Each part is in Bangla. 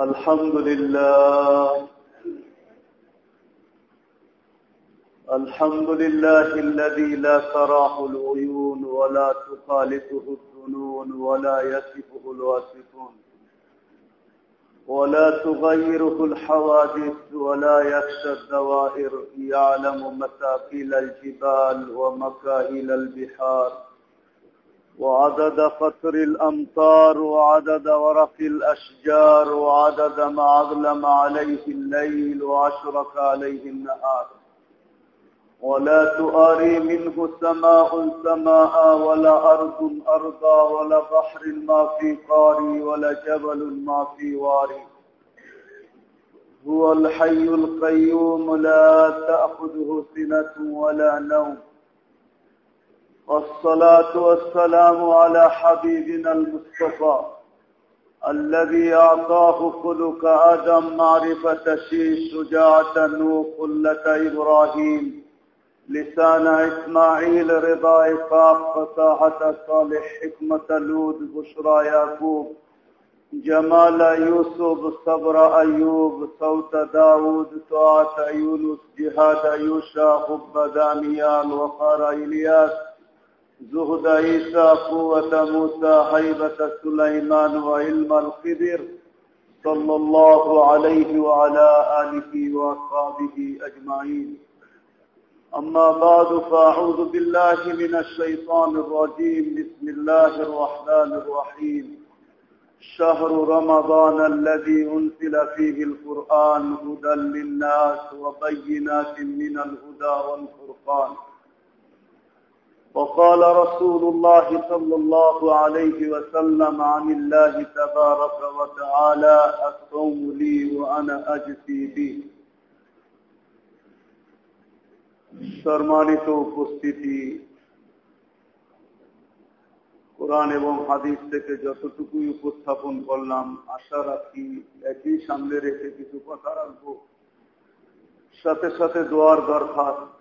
الحمد لله. الحمد لله الذي لا تراه العيون ولا تخالطه الظنون ولا يصفه الواصفون ولا تغيره الحوادث ولا يخشى الدوائر. يعلم مثاقيل الجبال ومكاهيل البحار. وعدد قطر الأمطار وعدد ورق الأشجار وعدد ما أظلم عليه الليل وأشرق عليه النهار. ولا تؤاري منه سماء سماء ولا أرض أرضا ولا بحر ما في قاري ولا جبل ما في واري. هو الحي القيوم لا تأخذه سنة ولا نوم. والصلاة والسلام على حبيبنا المصطفى الذي أعطاه خلق آدم معرفة شيش شجاعة نوح قلة إبراهيم لسان إسماعيل رضا إسحاق فصاحة صالح حكمة لود بشرى يعقوب جمال يوسف صبر أيوب صوت داود طاعة يونس جهاد يوشع حب دانيال وقار إلياس زهد عيسى قوة موسى هيبة سليمان وعلم الخضر صلى الله عليه وعلى آله وأصحابه أجمعين أما بعد فأعوذ بالله من الشيطان الرجيم بسم الله الرحمن الرحيم شهر رمضان الذي أنزل فيه القرآن هدى للناس وبينات من الهدى والفرقان. وقال رسول الله صلى الله عليه وسلم عن الله تبارك وتعالى الصوم لي وأنا أجزي به সম্মানিত উপস্থিতি কোরআন এবং হাদিস থেকে যতটুকুই উপস্থাপন করলাম আশা রাখি একই সামনে রেখে কিছু কথা রাখবো সাথে সাথে দোয়ার দরখাস্ত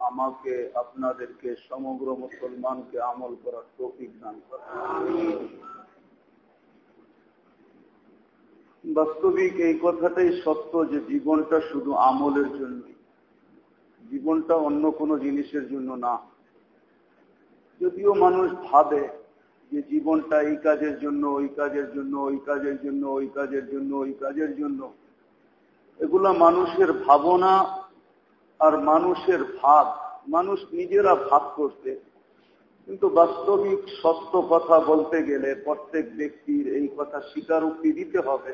আমাকে, আপনাদেরকে, সমগ্র মুসলমানকে আমল করার তৌফিক দান করে বাস্তবিক এই কথাটাই সত্য যে জীবনটা শুধু আমলের জন্য, জীবনটা অন্য কোনো জিনিসের জন্য না। যদিও মানুষ ভাবে যে জীবনটা এই কাজের জন্য, ওই কাজের জন্য, ওই কাজের জন্য, ওই কাজের জন্য, ওই কাজের জন্য এগুলা মানুষের ভাবনা আর মানুষের ভাব। মানুষ নিজেরা ভাব করতে কিন্তু বাস্তবিক সত্য কথা বলতে গেলে প্রত্যেক ব্যক্তির এই কথা স্বীকারোক্তি দিতে হবে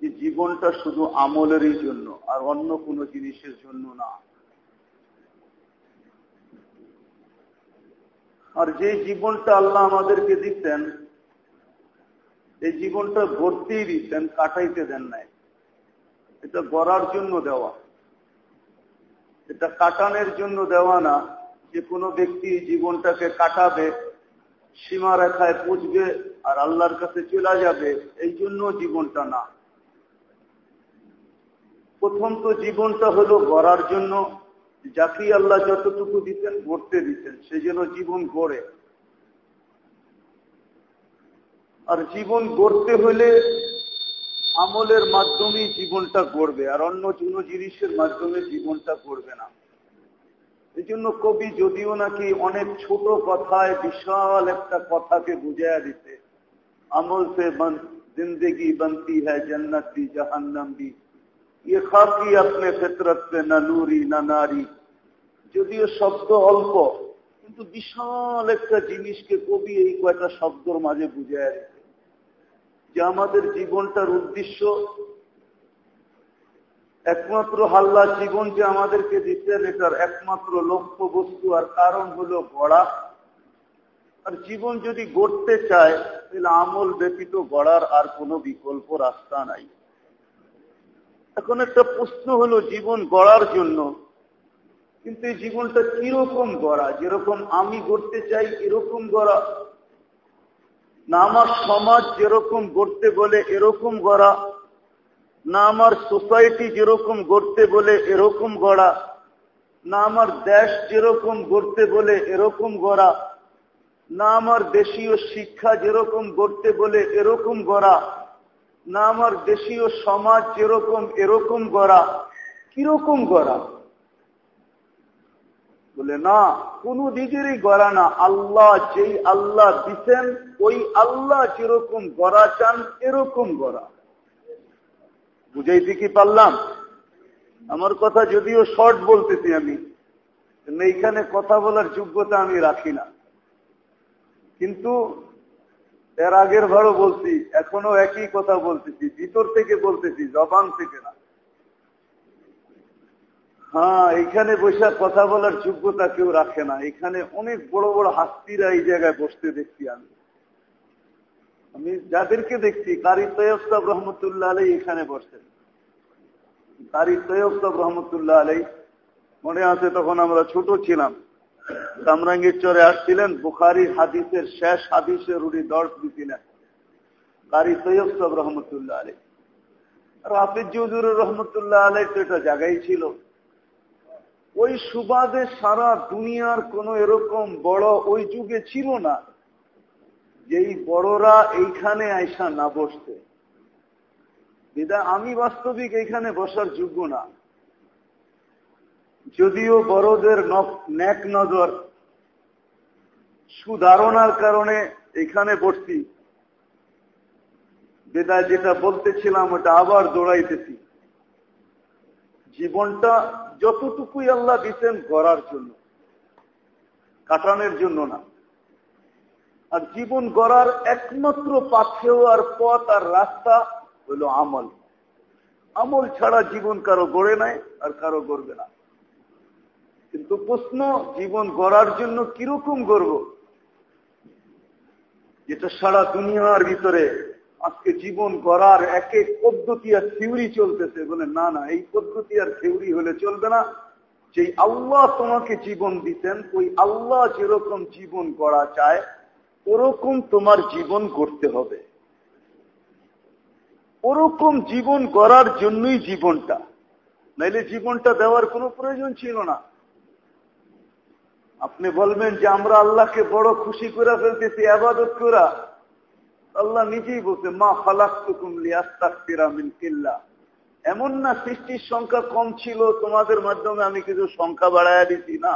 যে জীবনটা শুধু আমলেরই জন্য আর অন্য কোনো জিনিসের জন্য না। আর যে জীবনটা আল্লাহ আমাদেরকে দিতেন, এই জীবনটা গড়তেই দিতেন, কাটাইতে দেন নাই। এটা গড়ার জন্য দেওয়া। এটা কাটানোর জন্য দেওয়া না। যে কোনো ব্যক্তি জীবনটাকে কাটাবে, সীমা রেখায় পুষবে আর আল্লাহর কাছে চলে যাবে, এই জন্য জীবনটা না। প্রথম তো জীবনটা হলো গড়ার জন্য। যাকেই আল্লাহ যতটুকু দিতেন গড়তে দিতেন, সে যেন জীবন গড়ে। আর জীবন গড়তে হলে আমলের মাধ্যমেই জীবনটা গড়বে, আর অন্য কোনো জিনিসের মাধ্যমে জীবনটা গড়বে না। এই জন্য কবি যদিও নাকি অনেক ছোট কথায় বিশাল একটা কথাকে বুঝাইয়া দিতে, আমল সে জিন্দগি বনতি হ্যাঁ জন্নত দি ইয়ে খাকি আপনি ফেতরত না নুরি, না নারী। যদিও শব্দ অল্প, কিন্তু বিশাল একটা জিনিসকে কবি এই কয়টা শব্দর মাঝে বুঝাইয়া দিতে। যে আমাদের জীবনটার উদ্দেশ্য একমাত্র হাল্লা জীবন যে আমাদেরকে দিচ্ছেন এটার একমাত্র লক্ষ্য বস্তু আর কারণ হলো গড়া। আর জীবন যদি গড়তে চায়, তাহলে আমল ব্যতীত গড়ার আর কোনো বিকল্প রাস্তা নাই। এখন একটা প্রশ্ন হলো জীবন গড়ার জন্য, কিন্তু এই জীবনটা কীরকম গড়া? যেরকম আমি গড়তে চাই, এরকম গড়া। না আমার সমাজ যেরকম গড়তে বলে এরকম গড়া। না আমার সোসাইটি যেরকম গড়তে বলে এরকম গড়া। না আমার দেশ যেরকম গড়তে বলে এরকম গড়া। না আমার দেশীয় শিক্ষা যেরকম গড়তে বলে এরকম গড়া। না আমার দেশীয় সমাজ যেরকম এরকম গড়া। কীরকম গড়া? বলে, না, কোন দিকেরই গড়া না। আল্লাহ যেই আল্লাহ দিচ্ছেন ওই আল্লাহ যেরকম গড়া চান, এরকম গড়া। বুঝাইতে কি পারলাম? আমার কথা যদিও শর্ট বলতেছি আমি এইখানে কথা বলার যোগ্যতা আমি রাখি না। কিন্তু এর আগের ভারও বলছি, এখনও একই কথা বলতেছি, ভিতর থেকে বলতেছি, জবান থেকে না। হ্যাঁ এখানে বসে কথা বলার যোগ্যতা কেউ রাখে না। এখানে অনেক বড় বড় হাস্তিরা এই জায়গায় বসতে দেখছি আমি। আমি যাদেরকে দেখছি, কারি তৈয়ব রহমতুল্লাহ আলাই এখানে বসছেন কারি তৈয়ব রহমতুল্লাহ আলাই, মনে আছে তখন আমরা ছোট ছিলাম। কামরাঙ্গীর চরে আসছিলেন বুখারি হাদিসের শেষ হাদিসের উনি দর্শ দিছিলেন। কারি তৈয়ব রহমতুল্লাহ আলাই। আর জুজুর রহমতুল্লাহ আলাই তো এটা জায়গায় ছিল। ওই সুবাদে সারা দুনিয়ার কোন এরকম বড় ওই যুগে ছিল না, যেই বড়রা এইখানে আইসা না বসতে। বিদায় আমি বাস্তবিক এইখানে বসার যোগ্য না। যদিও বড়দের ন্যাক নজর, সুধারণার কারণে এখানে বসছি। বেদায় যেটা বলতেছিলাম, ওটা আবার দৌড়াইতেছি। জীবনটা যতটুকুই আল্লাহ দিচ্ছেন গড়ার জন্য, কাটানোর জন্য না। আর জীবন গড়ার একমাত্র পাথেও আর পথ আর রাস্তা হইল আমল। আমল ছাড়া জীবন কারও গড়ে নাই আর কারও গড়বে না। কিন্তু প্রশ্ন, জীবন গড়ার জন্য কীরকম গড়ব? যেটা সারা দুনিয়ার ভিতরে আজকে জীবন গড়ার এক এক পদ্ধতি আর থিউরি চলতেছে। বলে, না না, এই পদ্ধতি আর থিউরি হলে চলবে না। যেই আল্লাহ তোমাকে জীবন দিতেন, ওই আল্লাহ যেরকম জীবন গড়া চায়, ওরকম তোমার জীবন গড়তে হবে। ওরকম জীবন গড়ার জন্যই জীবনটা। নাইলে জীবনটা দেওয়ার কোনো প্রয়োজন ছিল না। আপনি বলবেন যে, আমরা আল্লাহকে বড় খুশি করে ফেলতেছি, আবাদত করা। আল্লাহ নিজেই বলছে, মা ফালাক তুকুমলিয়াস্তাকিরামিন কিল্লা। এমন না সৃষ্টির সংখ্যা কম ছিল, তোমাদের মাধ্যমে আমি কিছু সংখ্যা বাড়াইয়া দিছি, না।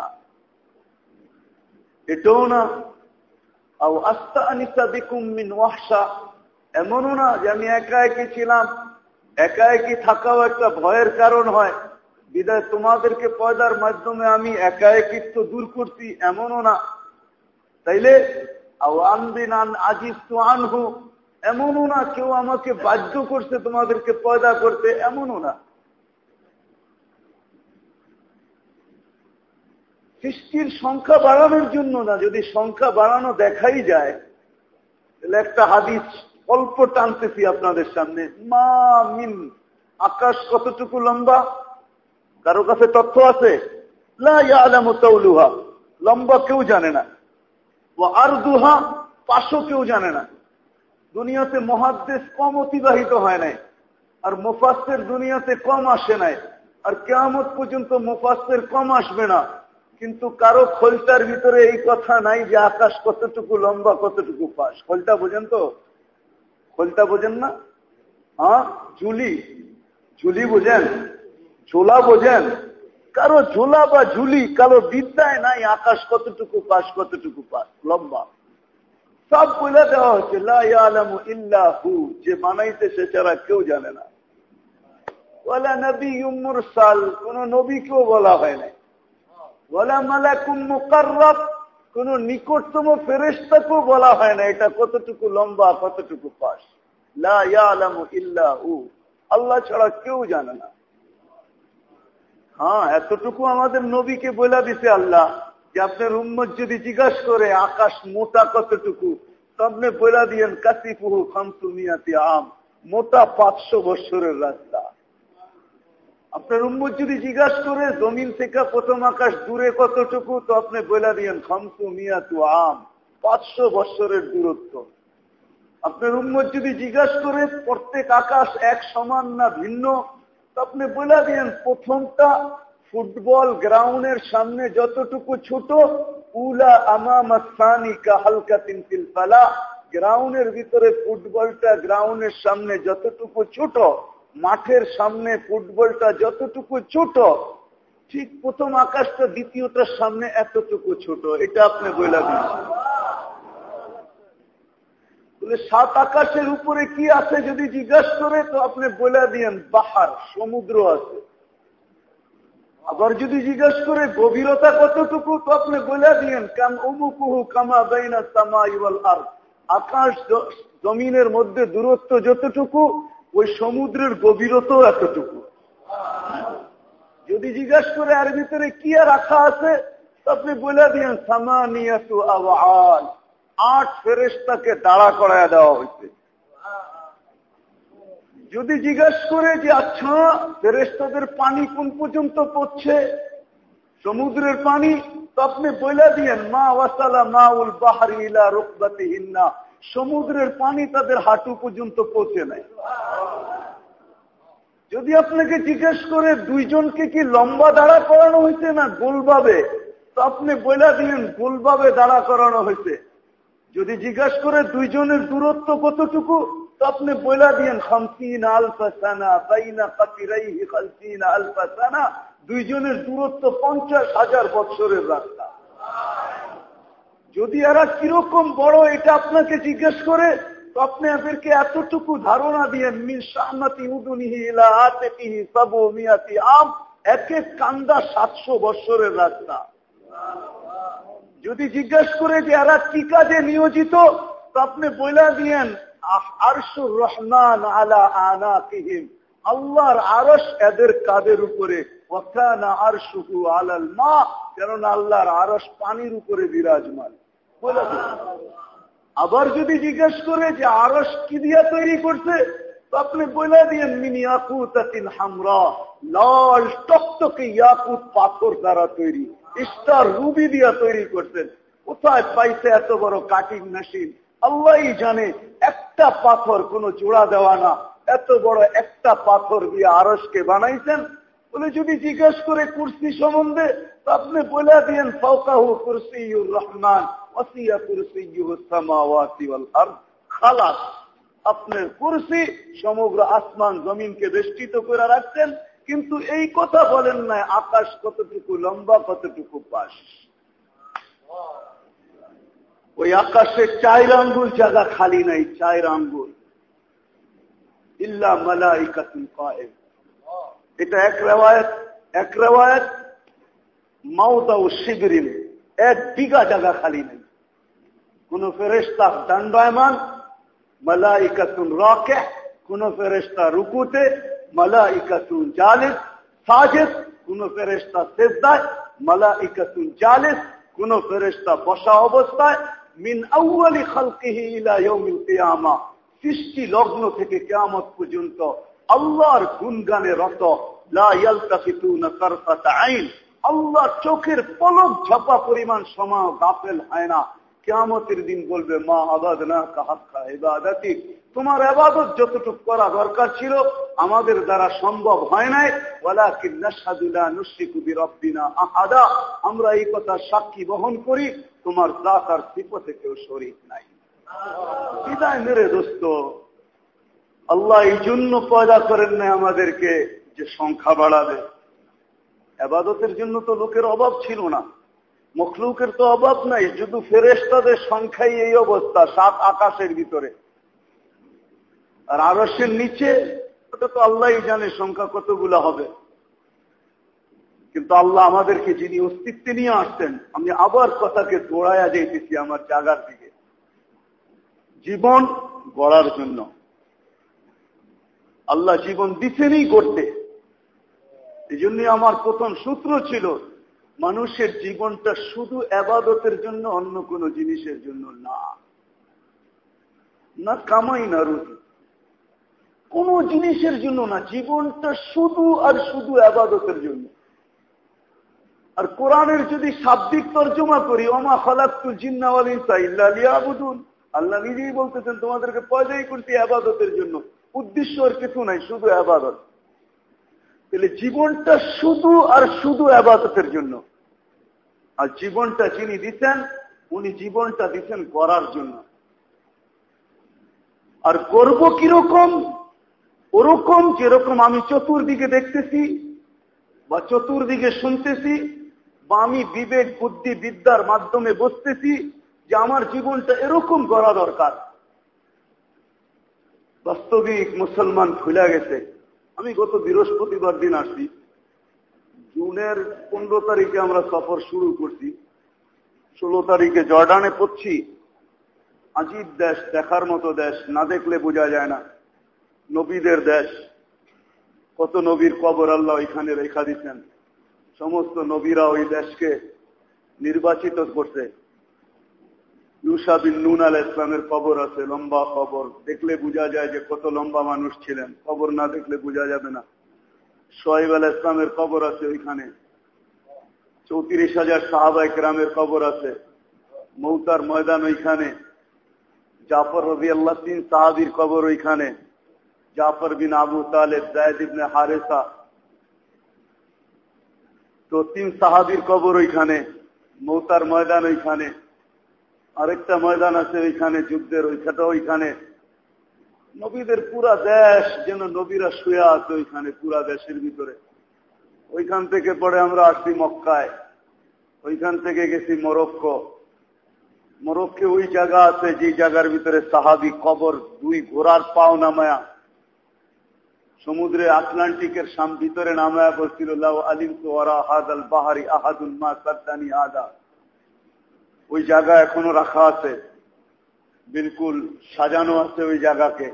এটাও না। আস্তা আনিসা বিকুমিন ওয়াহসা এমনও না যে আমি একা একই ছিলাম। একা একই থাকাও একটা ভয়ের কারণ হয়। বিদায়, তোমাদেরকে পয়দার মাধ্যমে আমি একা একিত্ব দূর করছি, এমনও না। তাইলে আনহু, এমনও না কেউ আমাকে বাধ্য করছে তোমাদেরকে পয়দা করতে, এমনও না। সৃষ্টির সংখ্যা বাড়ানোর জন্য না, যদি সংখ্যা বাড়ানো দেখাই যায়, তাহলে একটা হাদিস অল্প টানতেছি আপনাদের সামনে। মা মিন, আকাশ কতটুকু লম্বা? কারও কাছে তথ্য আছে? লম্বা কেউ জানে না। আর দুহা পাশও কেউ জানে না। দুনিয়াতে মহাদ্দেশ কম অতিবাহিত হয় নাই, আর মুফাসের দুনিয়াতে কম আসে নাই, আর কেমত পর্যন্ত মুফাসের কম আসবে না। কিন্তু কারও খোলটার ভিতরে এই কথা নাই যে আকাশ কতটুকু লম্বা, কতটুকু পাশ। খোলটা বোঝেন তো? খোলটা বোঝেন না? হ্যাঁ ঝুলি। ঝুলি বোঝেন? ঝোলা বোঝেন? কারও ঝোলা বা ঝুলি, কারও বিদ্যায় নাই, আকাশ কতটুকু পাশ কতটুকু পাশ, লম্বা। সব বলে দেওয়া হচ্ছে ইল্লাহু যে বানাইতে সে ছাড়া কেউ জানে না। ওলা নবী উম্মুর সাল কোন নবীকেও বলা হয় নাই। ওলা মালাকুম মুকাররব কোন নিকটতম ফেরেস্তাকেও বলা হয় না এটা কতটুকু লম্বা, কতটুকু পাশ। লা ইয়ালামু ইল্লাহু আল্লাহ ছাড়া কেউ জানে না। হ্যাঁ এতটুকু আমাদের নবীকে বলে দিছে আল্লাহ যে আপনার উম্মত যদি জিজ্ঞাসা করে আকাশ মোটা কতটুকু আপনি বলে দিয়েন কাসিপুহু খামসুমিয়াতি আম, মোটা পাঁচশো বৎসরের রাস্তা। আপনার উম্মত যদি জিজ্ঞাসা করে জমিন থেকে প্রথম আকাশ দূরে কতটুকু তো আপনি বলে দিয়েন, খামসু মিয়াতু আম, পাঁচশো বৎসরের দূরত্ব। আপনার উম্মত যদি জিজ্ঞাসা করে প্রত্যেক আকাশ এক সমান না ভিন্ন আপনি বলে দিয়েন, প্রথমটা ফুটবল গ্রাউন্ডের সামনে যতটুকু ছোট, উলা আমামাসানি হালকা তিনতিল ফালা, গ্রাউন্ডের ভিতরে ফুটবলটা গ্রাউন্ডের সামনে যতটুকু ছোট, মাঠের সামনে ফুটবলটা যতটুকু ছোট, ঠিক প্রথম আকাশটা দ্বিতীয়টার সামনে এতটুকু ছোট, এটা আপনি বলে দিন। বলে, সাত আকাশের উপরে কি আছে যদি জিজ্ঞাসা করে, তো আপনি বলে দিয়েন বাহার সমুদ্র আছে। আবার যদি জিজ্ঞাসা করে, গভীরতা কতটুকু, তো আপনি বলে দিয়েন, কাম অমুকুহু কামা বেইনা সামা ইওয়াল আর আকাশ জমিনের মধ্যে দূরত্ব যতটুকু, ওই সমুদ্রের গভীরতাও এতটুকু। যদি জিজ্ঞাসা করে আর ভিতরে কি আর রাখা আছে, তো আপনি বলে দিয়েন, সামানিয়াতু আওয়াল। আট ফেরেস্তাকে দাঁড়া করায় দেওয়া হয়েছে যদি জিজ্ঞাসা করে যে আচ্ছা ফেরেস্তাদের পানি কোন পর্যন্ত পড়ছে? সমুদ্রের পানি, তো আপনি বলে দিয়েন, মা ওয়াসালা মা উল বাহারি ইলা রুকবাতি হিন্না। সমুদ্রের পানি তাদের হাঁটু পর্যন্ত পৌঁছে নাই। যদি আপনাকে জিজ্ঞেস করে, দুইজনকে কি লম্বা দাঁড়া করানো হয়েছে না গোলভাবে? তো আপনি বলে দিন গোলভাবে দাঁড়া করানো হয়েছে যদি জিজ্ঞাসা করে দুইজনের দূরত্ব কতটুকু, তো আপনি বলে দিয়েন, খামসিন আলফাসানা বাইনা কাতিরাইহি খালসিন আলফাসানা দুইজনের দূরত্ব পঞ্চাশ হাজার বছরের রাস্তা। যদি এরা কীরকম বড়, এটা আপনাকে জিজ্ঞেস করে, তো আপনি এদেরকে এতটুকু ধারণা দিয়ে শাহনাতি উদুনিহি ইলা আতিহি সাবু মিয়াতি আম, এক এক কান্দা সাতশো বছরের রাস্তা। যদি জিজ্ঞেস করে যে এরা কি কাজে নিয়োজিত আপনি বইলা দিয়েন আরশুর রহমান আলা আনা আল্লাহর আরস এদের কাদের উপরে? আল্লাহর আরস পানির উপরে বিরাজমান। আবার যদি জিজ্ঞেস করে যে আরস কি দিয়া তৈরি করছে আপনি বলে দিয়েন, মিনি আকুতাতিন হামরা। লাল টকটকে ইয়াকুত পাথর দ্বারা তৈরি। স্টার রুবি দিয়া তৈরি করছেন। কোথায় পাইছে এত বড় কাটিং মেশিন? আল্লাহ জানে, একটা পাথর কোনো জোড়া দেওয়া না। এত বড় একটা পাথর দিয়ে আরসকে বানাইছেন। বলে যদি জিজ্ঞেস করে কুর্সি সম্বন্ধে আপনি বলে দিয়েন ফৌকাহু কুরসিউর রহমান আপনার কুরসি সমগ্র আসমান জমিনকে বেষ্টিত করে রাখছেন। কিন্তু এই কথা বলেন নাই, আকাশ কতটুকু লম্বা, কতটুকু পাশ ওই আকাশে চায়ের আঙ্গুল জায়গা খালি নাই চায়ের আঙ্গুল। ইল্লা মালাইকাতুল কায়েম। এটা এক রেওয়ায়ত এক রেওয়ায়ত মাউদা ও শিবিরিন এক বিঘা জায়গা খালি নেই। কোন ফেরেস্তা দণ্ডায়মান, মালাইকাতুন রকে কোন ফেরেস্তা রুকুতে মালাইকাতুন জালিস সাজেদ কোন ফেরেস্তা সেজদায়, মালাইকাতুন জালিস, কোন ফেরেস্তা বসা অবস্থায়, মিন আউয়ালি খালকিহি ইলা ইয়াউমিল কিয়ামা। সৃষ্টি লগ্ন থেকে কিয়ামত পর্যন্ত আল্লাহর গুণগানে রত, লা ইয়ালতাফিতুনা আইন। আল্লাহ চোখের পলক ঝাপা পরিমাণ সময় গাফেল হয় না। কেমতের দিন বলবে, মা আবাদ না কাহাক্কা এবাদাতি তোমার আবাদত যতটুকু করা দরকার ছিল, আমাদের দ্বারা সম্ভব হয় নাই। ওলা কি নাসাদুল্লাহ নুসিকুবি রব্বিনা আহাদা। আমরা এই কথা সাক্ষী বহন করি, তোমার দাঁত আর সিপথে কেউ শরীর নাই। বিদায় মেরে দোস্ত। আল্লাহ এই জন্য পয়দা করেন না আমাদেরকে যে সংখ্যা বাড়াবে। আবাদতের জন্য তো লোকের অভাব ছিল না। মখলুকের তো অভাব নাই, শুধু ফেরেস্তাদের সংখ্যাই এই অবস্থা, সাত আকাশের ভিতরে। আর আরসের নিচে, ওটা তো আল্লাহ জানে সংখ্যা কতগুলো হবে। কিন্তু আল্লাহ আমাদেরকে যিনি অস্তিত্বে নিয়ে আসতেন আমি আবার কথাকে দৌড়াইয়া যাইতেছি আমার জায়গার দিকে। জীবন গড়ার জন্য। আল্লাহ জীবন দিচ্ছেনই গড়তে। এই আমার প্রথম সূত্র ছিল মানুষের জীবনটা শুধু আবাদতের জন্য, অন্য কোন জিনিসের জন্য না। না কামাই, না রুজি। কোন জিনিসের জন্য না, জীবনটা শুধু আর শুধু আবাদতের জন্য। আর কোরআনের যদি শাব্দিক তর্জমা করি, ওমা খালাক্তু জিন্নাওয়াল ইনসা ইল্লা লিয়াবুদুন। আল্লাহ নিজেই বলতেছেন, তোমাদেরকে পয়দাই করছি আবাদতের জন্য। উদ্দেশ্য আর কিছু নাই, শুধু আবাদত। তাহলে জীবনটা শুধু আর শুধু আবাদতের জন্য। আর জীবনটা যিনি দিচ্ছেন উনি জীবনটা দিচ্ছেন করার জন্য। আর করব কীরকম? ওরকম যেরকম আমি চতুর্দিকে দেখতেছি বা চতুর্দিকে শুনতেছি বা আমি বিবেক, বুদ্ধি, বিদ্যার মাধ্যমে বসতেছি যে আমার জীবনটা এরকম করা দরকার। বাস্তবিক মুসলমান খুলে গেছে। আমি গত বৃহস্পতিবার দিন আসছি। জুনের পনেরো তারিখে আমরা সফর শুরু করছি। ষোলো তারিখে জর্ডানে পড়ছি। আজীব দেশ, দেখার মতো দেশ, না দেখলে বোঝা যায় না। নবীদের দেশ। কত নবীর কবর আল্লাহ এখানে রেখা দিচ্ছেন। সমস্ত নবীরা ওই দেশকে নির্বাচিত করছে। ইউসা বিন নুন আল ইসলামের কবর আছে, লম্বা কবর। দেখলে বোঝা যায় যে কত লম্বা মানুষ ছিলেন। কবর না দেখলে বোঝা যাবে না। সোহেব আল ইসলামের কবর আছে ওইখানে। চৌত্রিশ হাজার সাহাবাই গ্রামের কবর আছে। মৌতার ময়দান ওইখানে। জাফর রবি আল্লাহ তিন সাহাবির কবর ওইখানে। জাফর বিন আবু তালেব জায়দ হারেসা। তো তিন সাহাবির কবর ওইখানে। মৌতার ময়দান ওইখানে। আরেকটা ময়দান আছে ওইখানে, যুদ্ধের ওইখানটা ওইখানে। নবীদের পুরা দেশ যেন নবীরা শুয়ে আছে ওইখানে, পুরা দেশের ভিতরে। ওইখান থেকে পরে আমরা আসছি মক্কায়। ওইখান থেকে গেছি মরক্কো। মরক্কে ওই জায়গা আছে যে জায়গার ভিতরে সাহাবি কবর, দুই ঘোড়ার পাও নামায়া। সমুদ্রে আটলান্টিকের সাম ভিতরে নামায়া বলছিল আলিম তোরা হাদ আল বাহারি আহাদুল মা সাদ্দানি আদা ওই জায়গা এখনও রাখা আছে। বিলকুল সাজানো আছে ওই জায়গাকে।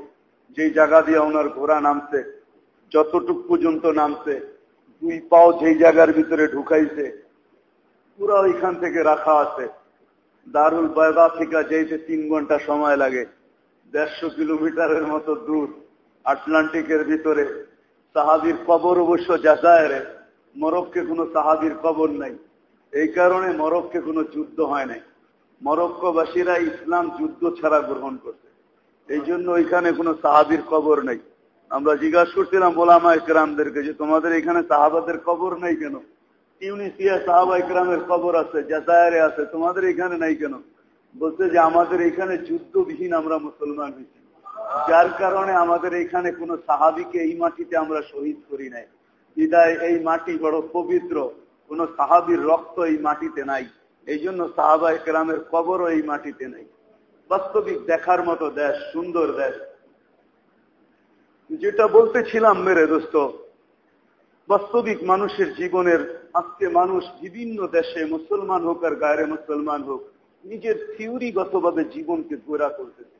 যেই জায়গা দিয়ে ওনার ঘোড়া নামছে, যতটুক পর্যন্ত নামছে, দুই পাও যেই জায়গার ভিতরে ঢুকাইছে, পুরো ওইখান থেকে রাখা আছে। দারুল বয়দা থেকে যেতে তিন ঘণ্টা সময় লাগে। দেড়শো কিলোমিটারের মতো দূর, আটলান্টিকের ভিতরে। সাহাবির কবর অবশ্য যাচায়ের মরক্কে কোনো সাহাবির কবর নাই। এই কারণে মরক্কে কোনো যুদ্ধ হয় নাই। মরক্কোবাসীরা ইসলাম যুদ্ধ ছাড়া গ্রহণ করছে। এই জন্য ওইখানে কোনো সাহাবির কবর নেই। আমরা জিজ্ঞাসা করছিলাম বোলামা ইকরামদেরকে যে তোমাদের এখানে সাহাবাদের কবর নেই কেন? টিউনিসিয়া সাহাবা ইকরামের কবর আছে, জাজায়ারে আছে, তোমাদের এখানে নাই কেন? বলছে যে, আমাদের এখানে যুদ্ধবিহীন আমরা মুসলমান হয়েছি। যার কারণে আমাদের এখানে কোনো সাহাবিকে এই মাটিতে আমরা শহীদ করি নাই। বিদায়, এই মাটি বড় পবিত্র। কোন সাহাবির রক্ত এই মাটিতে নাই। এই জন্য সাহাবা একরামের কবরও এই মাটিতে নেই। বাস্তবিক দেখার মতো দেশ, সুন্দর দেশ। যেটা বলতেছিলাম মেরে দোস্ত, বাস্তবিক মানুষের জীবনের আজকে মানুষ বিভিন্ন দেশে মুসলমান হোক আর গায়ে মুসলমান হোক, নিজের থিওরিগতভাবে জীবনকে গোড়া করতেছে।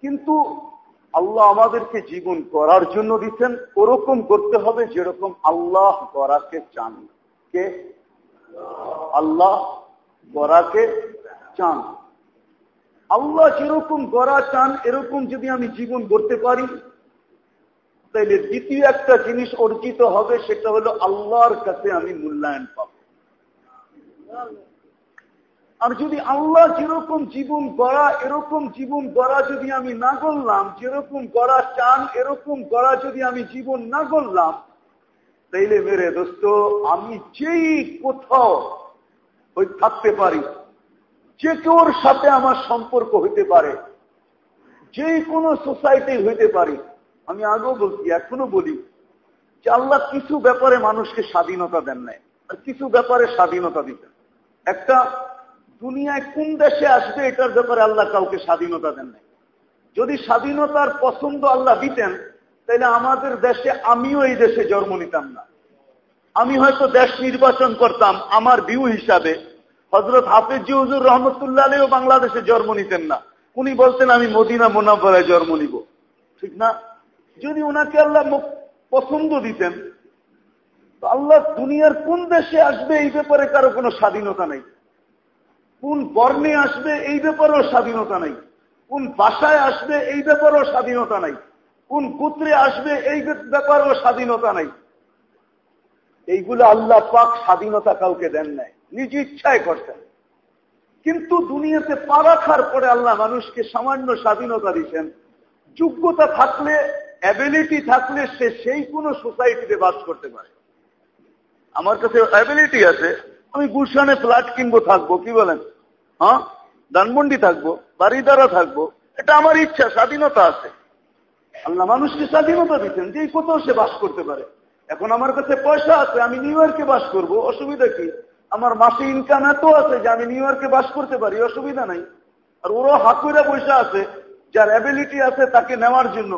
কিন্তু আল্লাহ আমাদেরকে জীবন করার জন্য দিচ্ছেন, ওরকম করতে হবে যেরকম আল্লাহ করাকে চান। কে? আল্লাহ গড়াকে চান। আল্লাহ যেরকম গড়া চান, এরকম যদি আমি জীবন গড়তে পারি, তাইলে দ্বিতীয় একটা জিনিস অর্জিত হবে, সেটা হলো আল্লাহর কাছে আমি মূল্যায়ন পাব। আর যদি আল্লাহ যেরকম জীবন গড়া, এরকম জীবন গড়া যদি আমি না করলাম যেরকম গড়া চান, এরকম গড়া যদি আমি জীবন না করলাম তাইলে মেরে দোস্ত, আমি যেই কোথাও থাকতে পারি। যে কেউর সাথে আমার সম্পর্ক হইতে পারে, যে কোনো সোসাইটি হইতে পারি। আমি আগেও বলছি, এখনও বলি যে আল্লাহ কিছু ব্যাপারে মানুষকে স্বাধীনতা দেন নাই, আর কিছু ব্যাপারে স্বাধীনতা দিতেন। একটা দুনিয়ায় কোন দেশে আসবে এটার ব্যাপারে আল্লাহ কাউকে স্বাধীনতা দেন নাই। যদি স্বাধীনতার পছন্দ আল্লাহ দিতেন, তাহলে আমাদের দেশে আমিও এই দেশে জন্ম নিতাম না। আমি হয়তো দেশ নির্বাচন করতাম আমার ভিউ হিসাবে। হজরত হাফিজ জি হুজুর রহমতুল্লাহ আলীও বাংলাদেশে জন্ম নিতেন না। উনি বলতেন, আমি মদিনা মোনাফারায় জন্ম নিব। ঠিক না? যদি ওনাকে আল্লাহ পছন্দ দিতেন, তো আল্লাহ দুনিয়ার কোন দেশে আসবে এই ব্যাপারে কারও কোনো স্বাধীনতা নেই। কোন বর্ণে আসবে এই ব্যাপারেও স্বাধীনতা নাই। কোন ভাষায় আসবে এই ব্যাপারেও স্বাধীনতা নাই। কোন গোত্রে আসবে এই ব্যাপারেও স্বাধীনতা নাই। এইগুলো আল্লাহ পাক স্বাধীনতা কাউকে দেন নাই। নিজ ইচ্ছায় করতেন কিন্তু দুনিয়াতে পা রাখার পরে আল্লাহ মানুষকে সামান্য স্বাধীনতা দিচ্ছেন। যোগ্যতা থাকলে অ্যাবিলিটি থাকলে সে সেই কোনো সোসাইটিতে বাস করতে পারে। আমার কাছে অ্যাবিলিটি আছে। আমি গুলশানে ফ্ল্যাট কিনবো, থাকব, কি বলেন? হ্যাঁ? দানমন্ডি থাকব বাড়িদারা থাকব, এটা আমার ইচ্ছা, স্বাধীনতা আছে। আল্লাহ মানুষকে স্বাধীনতা দিচ্ছেন, যে কোথাও সে বাস করতে পারে। এখন আমার কাছে পয়সা আছে, আমি নিউ ইয়র্কে বাস করব, অসুবিধা কি? আমার মাসে ইনকাম এত আছে যে আমি নিউ ইয়র্কে বাস করতে পারি, অসুবিধা নাই। আর ওরও হাকুরা পয়সা আছে, যার অ্যাবিলিটি আছে তাকে নেওয়ার জন্য।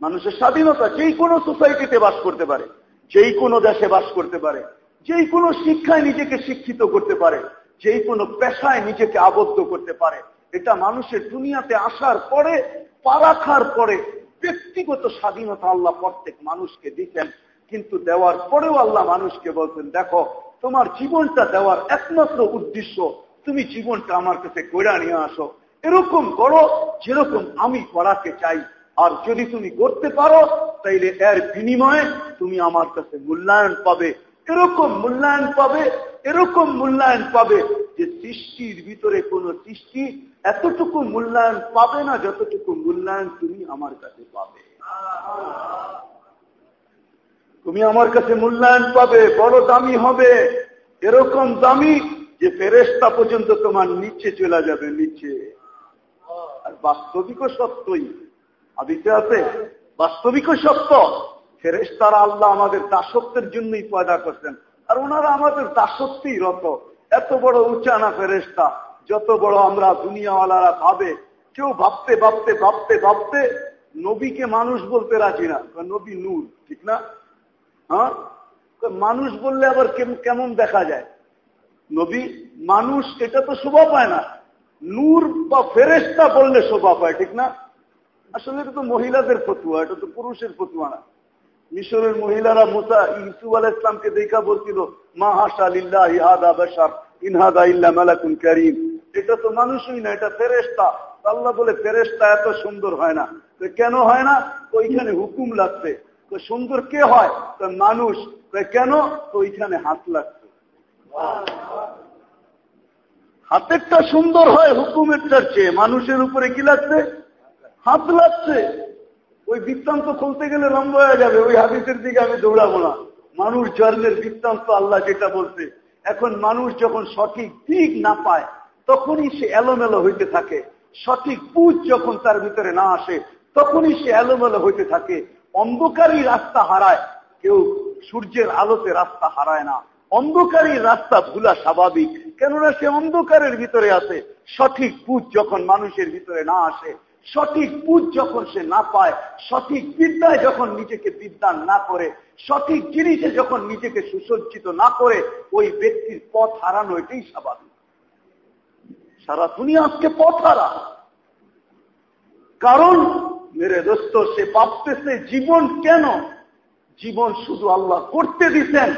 মানুষের স্বাধীনতা যেই কোনো সোসাইটিতে বাস করতে পারে, যেই কোনো দেশে বাস করতে পারে। যেই কোনো শিক্ষায় নিজেকে শিক্ষিত করতে পারে যে কোনো পেশায় নিজেকে আবদ্ধ করতে পারে, এটা মানুষের দুনিয়াতে আসার পরে, পারাখার পরে ব্যক্তিগত স্বাধীনতা আল্লাহ প্রত্যেক মানুষকে দিতেন, কিন্তু দেওয়ার পরেও আল্লাহ মানুষকে বলতেন, দেখো, তোমার জীবনটা দেওয়ার একমাত্র উদ্দেশ্য, তুমি জীবনটা আমার কাছে গোড়া নিয়ে আসো। এরকম করো যেরকম আমি করাতে চাই। আর যদি তুমি করতে পারো, তাইলে এর বিনিময়ে তুমি আমার কাছে মূল্যায়ন পাবে। এরকম মূল্যায়ন পাবে, এরকম মূল্যায়ন পাবে যে সৃষ্টির ভিতরে কোন সৃষ্টি এতটুকু মূল্যায়ন পাবে না যতটুকু মূল্যায়ন তুমি আমার কাছে পাবে। তুমি আমার কাছে মূল্যায়ন পাবে, বড় দামি হবে, এরকম দামি যে ফেরেস্তা পর্যন্ত তোমার নিচে চলে যাবে, নিচে। আর বাস্তবিকও সত্যই। আদিতে আছে, বাস্তবিকও সত্য। ফেরেস্তারা আল্লাহ আমাদের দাসত্বের জন্যই পয়দা করছেন। আর ওনারা আমাদের দাসত্বই রত। এত বড় উচ্চানা ফেরেস্তা যত বড় আমরা দুনিয়াওয়ালারা ভাবে, কেউ ভাবতে ভাবতে ভাবতে ভাবতে নবীকে মানুষ বলতে রাজি না। নবী নূর ঠিক না? হ্যাঁ? মানুষ বললে আবার কেমন দেখা যায়? নবী, মানুষ, এটা তো শোভা পায় না। নূর বা ফেরেস্তা বললে শোভা পায় ঠিক না? আসলে এটা তো মহিলাদের ফতুয়া, এটা তো পুরুষের ফতুয়া না। মিশরের মহিলারা মুসা ইসু আল ইসলামকে দেখা বলছিল, মা হাসা লিল্লাহ ইহাদা বেশার ইনহাদা ইল্লা মালাকুন করিম। এটা তো মানুষই না, এটা ফেরেস্তা আল্লাহ বলে ফেরেস্তা এত সুন্দর হয় না। তো কেন হয় না? ওইখানে হুকুম লাগছে। তো সুন্দর কে হয়? তো মানুষ। তো কেন? তো ওইখানে হাত লাগছে। হাতেরটা সুন্দর হয়, হুকুমেরটার চেয়ে। মানুষের উপরে কি লাগছে? হাত লাগছে। ওই বৃত্তান্ত খুলতে গেলে লম্বা হয়ে যাবে, ওই হাদিসের দিকে আমি দৌড়াবো না। মানুষ জন্মের বৃত্তান্ত আল্লাহ যেটা বলছে, এখন মানুষ যখন সঠিক দিক না পায়, তখনই সে এলোমেলো হইতে থাকে। সঠিক বুঝ যখন তার ভিতরে না আসে, তখনই সে এলোমেলো হইতে থাকে। অন্ধকারই রাস্তা হারায়, কেউ সূর্যের আলোতে রাস্তা হারায় না। অন্ধকারই রাস্তা ভুলা স্বাভাবিক। কেননা সে অন্ধকারের ভিতরে আছে। সঠিক বুঝ যখন মানুষের ভিতরে না আসে সঠিক বুঝ যখন সে না পায়, সঠিক বিদ্যায় যখন নিজেকে বিদ্যান না করে, সঠিক জিনিসে যখন নিজেকে সুসজ্জিত না করে, ওই ব্যক্তির পথ হারানো এটাই স্বাভাবিক। সারা দুনিয়া আজকে পথ হারা। কারণ, মেরে দোস্ত, সে ভাবতেছে জীবন কেন? জীবন শুধু আল্লাহ করতে দিচ্ছেন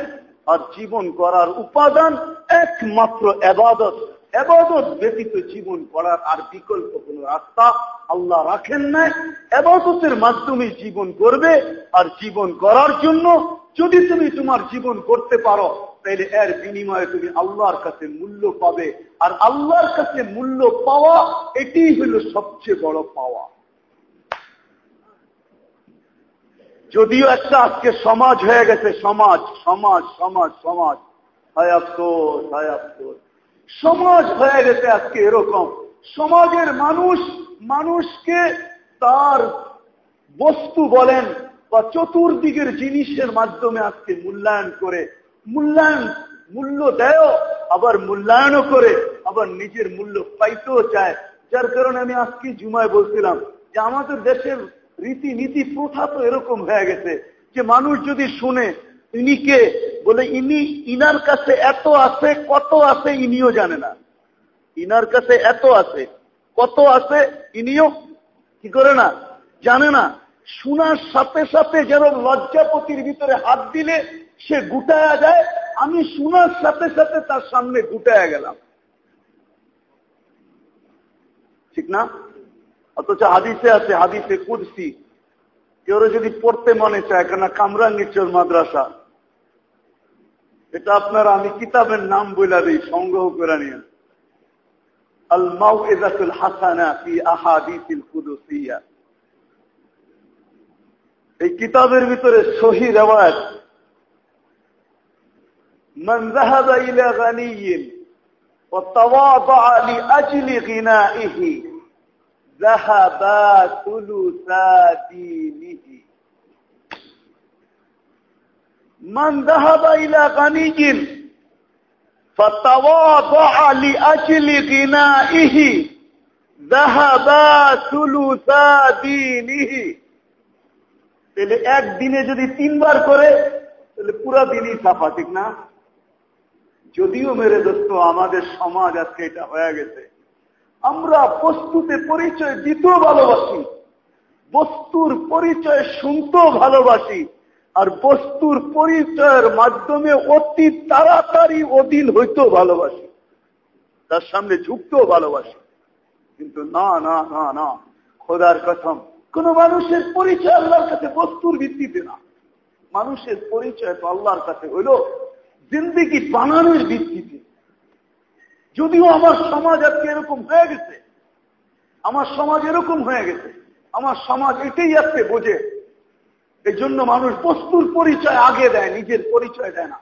আর জীবন করার উপাদান একমাত্র এবাদত। এবাদত ব্যতীত জীবন করার আর বিকল্প কোন রাস্তা আল্লাহ রাখেন নাই এবাদতের মাধ্যমে জীবন করবে আর জীবন করার জন্য যদি তুমি তোমার জীবন করতে পারো, তাহলে এর বিনিময়ে তুমি আল্লাহর কাছে মূল্য পাবে। আর আল্লাহর কাছে মূল্য পাওয়া এটি হল সবচেয়ে বড় পাওয়া। যদিও একটা আজকে সমাজ হয়ে গেছে, সমাজ সমাজ সমাজ সমাজ। হায় আফসোস হায় আফসোস। সমাজ হয়ে গেছে আজকে এরকম। সমাজের মানুষ, মানুষকে তার বস্তু বলেন বা চতুর্দিকের জিনিসের মাধ্যমে আজকে মূল্যায়ন করে, মূল্যায়ন, মূল্য দেয় আবার মূল্যায়নও করে, আবার নিজের মূল্য পাইতেও চায়। যার কারণে আমি আজকে জুমায় বলছিলাম যে আমাদের দেশের রীতিনীতি প্রথা তো এরকম হয়ে গেছে যে মানুষ যদি শুনে ইনি কে বলে, ইনি, ইনার কাছে এত আছে, কত আছে ইনিও জানে না। ইনার কাছে এত আছে, কত আছে ইনিও কি করে না, জানে না। শোনার সাথে সাথে যেন লজ্জাপতির ভিতরে হাত দিলে সে গুটায়া যায়। আমি শোনার সাথে সাথে তার সামনে গুটায়া গেলাম। ঠিক না? অথচ হাদিসে আছে, হাদিসে কুরসি কেউ যদি পড়তে মনে চায় কেন কামরাঙ্গিচর মাদ্রাসা এটা আপনারা আমি কিতাবের নাম বইলা দিই সংগ্রহ করে নিয়ে আল মাউজাতুল হাসানা ফি আহাদিসিল কুদুসিয়া এই কিতাবের ভিতরে সহি রেওয়ায়ত من ذهب إلى غني وتواضع لأجل غنائه ذهبا ثلثا دينه من ذهب إلى غني فتواضع لأجل غنائه ذهبا ثلثا دينه তাহলে একদিনে যদি তিনবার করে তাহলে পুরা দিনই সাফা ঠিক না যদিও মেরে দোস্ত আমাদের সমাজ আজকে এটা হয়ে গেছে আমরা বস্তুতে পরিচয় দিতেও ভালোবাসি। বস্তুর পরিচয় শুনতেও ভালোবাসি। আর বস্তুর পরিচয়ের মাধ্যমে অতি তাড়াতাড়ি অধীন হইতেও ভালোবাসি। তার সামনে ঝুঁকতেও ভালোবাসি। কিন্তু না না না না, খোদার কথম কোন মানুষের পরিচয় আল্লাহর কাছে বস্তুর ভিত্তিতে না। মানুষের পরিচয় তো আল্লাহর কাছে হইল, জিন্দিগি বানানোর ভিত্তিতে। যদিও আমার সমাজ আজকে এরকম হয়ে গেছে, আমার সমাজ এরকম হয়ে গেছে, আমার সমাজ এটাই আজকে বোঝে। এই জন্য মানুষ বস্তুর পরিচয় আগে দেয়, নিজের পরিচয় দেয় না।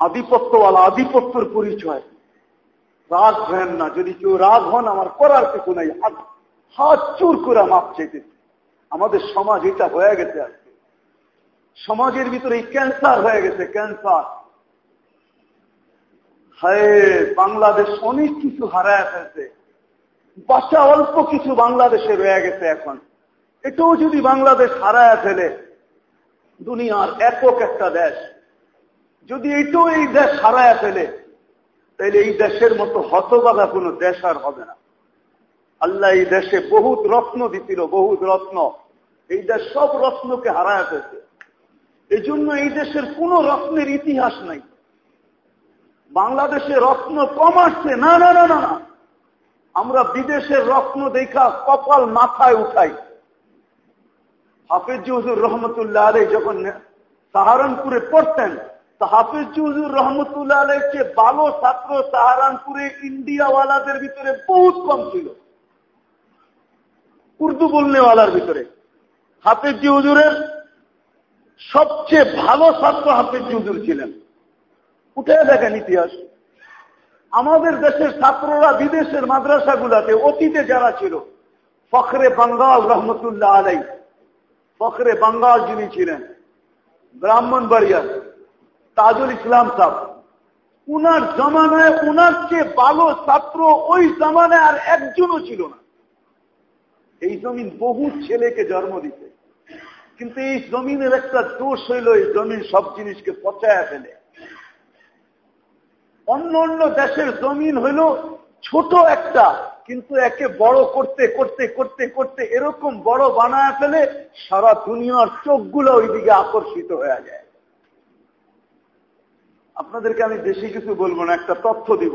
আধিপত্যওয়ালা, আধিপত্যর পরিচয়। রাগ হেন না, যদি কেউ রাগ হন, আমার করার কিছু নাই। হাত হাত চুর করে মাপ চাইতেছে আমাদের সমাজ এটা হয়ে গেছে আজকে। সমাজের ভিতরে ক্যান্সার হয়ে গেছে, ক্যান্সার। হায়, বাংলাদেশ অনেক কিছু হারায় ফেলছে। বাচ্চা, অল্প কিছু বাংলাদেশে রয়ে গেছে এখন। এটাও যদি বাংলাদেশ হারায় ফেলে, দুনিয়ার একক একটা দেশ, যদি এটাও এই দেশ হারায় ফেলে তাহলে এই দেশের মতো হতবাদা কোনো দেশ আর হবে না। আল্লাহ এই দেশে বহুত রত্ন দিছিল, বহুত রত্ন। এই দেশ সব রত্নকে হারায় ফেলছে। এই জন্য এই দেশের কোনো রত্নের ইতিহাস নাই। বাংলাদেশে রত্ন কম আসছে না না না না না। আমরা বিদেশের রত্ন দেখা কপাল মাথায় উঠাই। হাফিজ হুজুর রহমতুল্লাহ আলী যখন সাহারানপুরে পড়তেন, তো হাফিজ হুজুর রহমতুল্লাহ আলের চেয়ে ভালো ছাত্র, সাহারানপুরে ইন্ডিয়াওয়ালাদের ভিতরে বহুত কম ছিল। উর্দু বলনেওয়ালার ভিতরে। হাফিজ হুজুরের সবচেয়ে ভালো ছাত্র হাফিজ হুজুর ছিলেন। উঠে দেখেন ইতিহাস। আমাদের দেশের ছাত্ররা বিদেশের মাদ্রাসা মাদ্রাসাগুলাতে অতীতে যারা ছিল, ফখরে বাঙ্গাল রহমতুল্লাহ আলাই, ফখরে বাঙ্গাল যিনি ছিলেন, ব্রাহ্মণবাড়িয়া, তাজুল ইসলাম সাহ উনার জমানায় উনার চেয়ে ভালো ছাত্র ওই জমানায় আর একজনও ছিল না। এই জমিন বহু ছেলেকে জন্ম দিতে কিন্তু এই জমিনের একটা দোষ হইল, এই জমিন সব জিনিসকে পচায়া ফেলে। অন্য অন্য দেশের জমিন হইল ছোট একটা, কিন্তু একে বড় করতে করতে করতে করতে এরকম বড় বানায় ফেলে সারা দুনিয়ার চোখগুলো ওইদিকে আকর্ষিত হয়ে যায়। আপনাদেরকে আমি বেশি কিছু বলব না, একটা তথ্য দিব।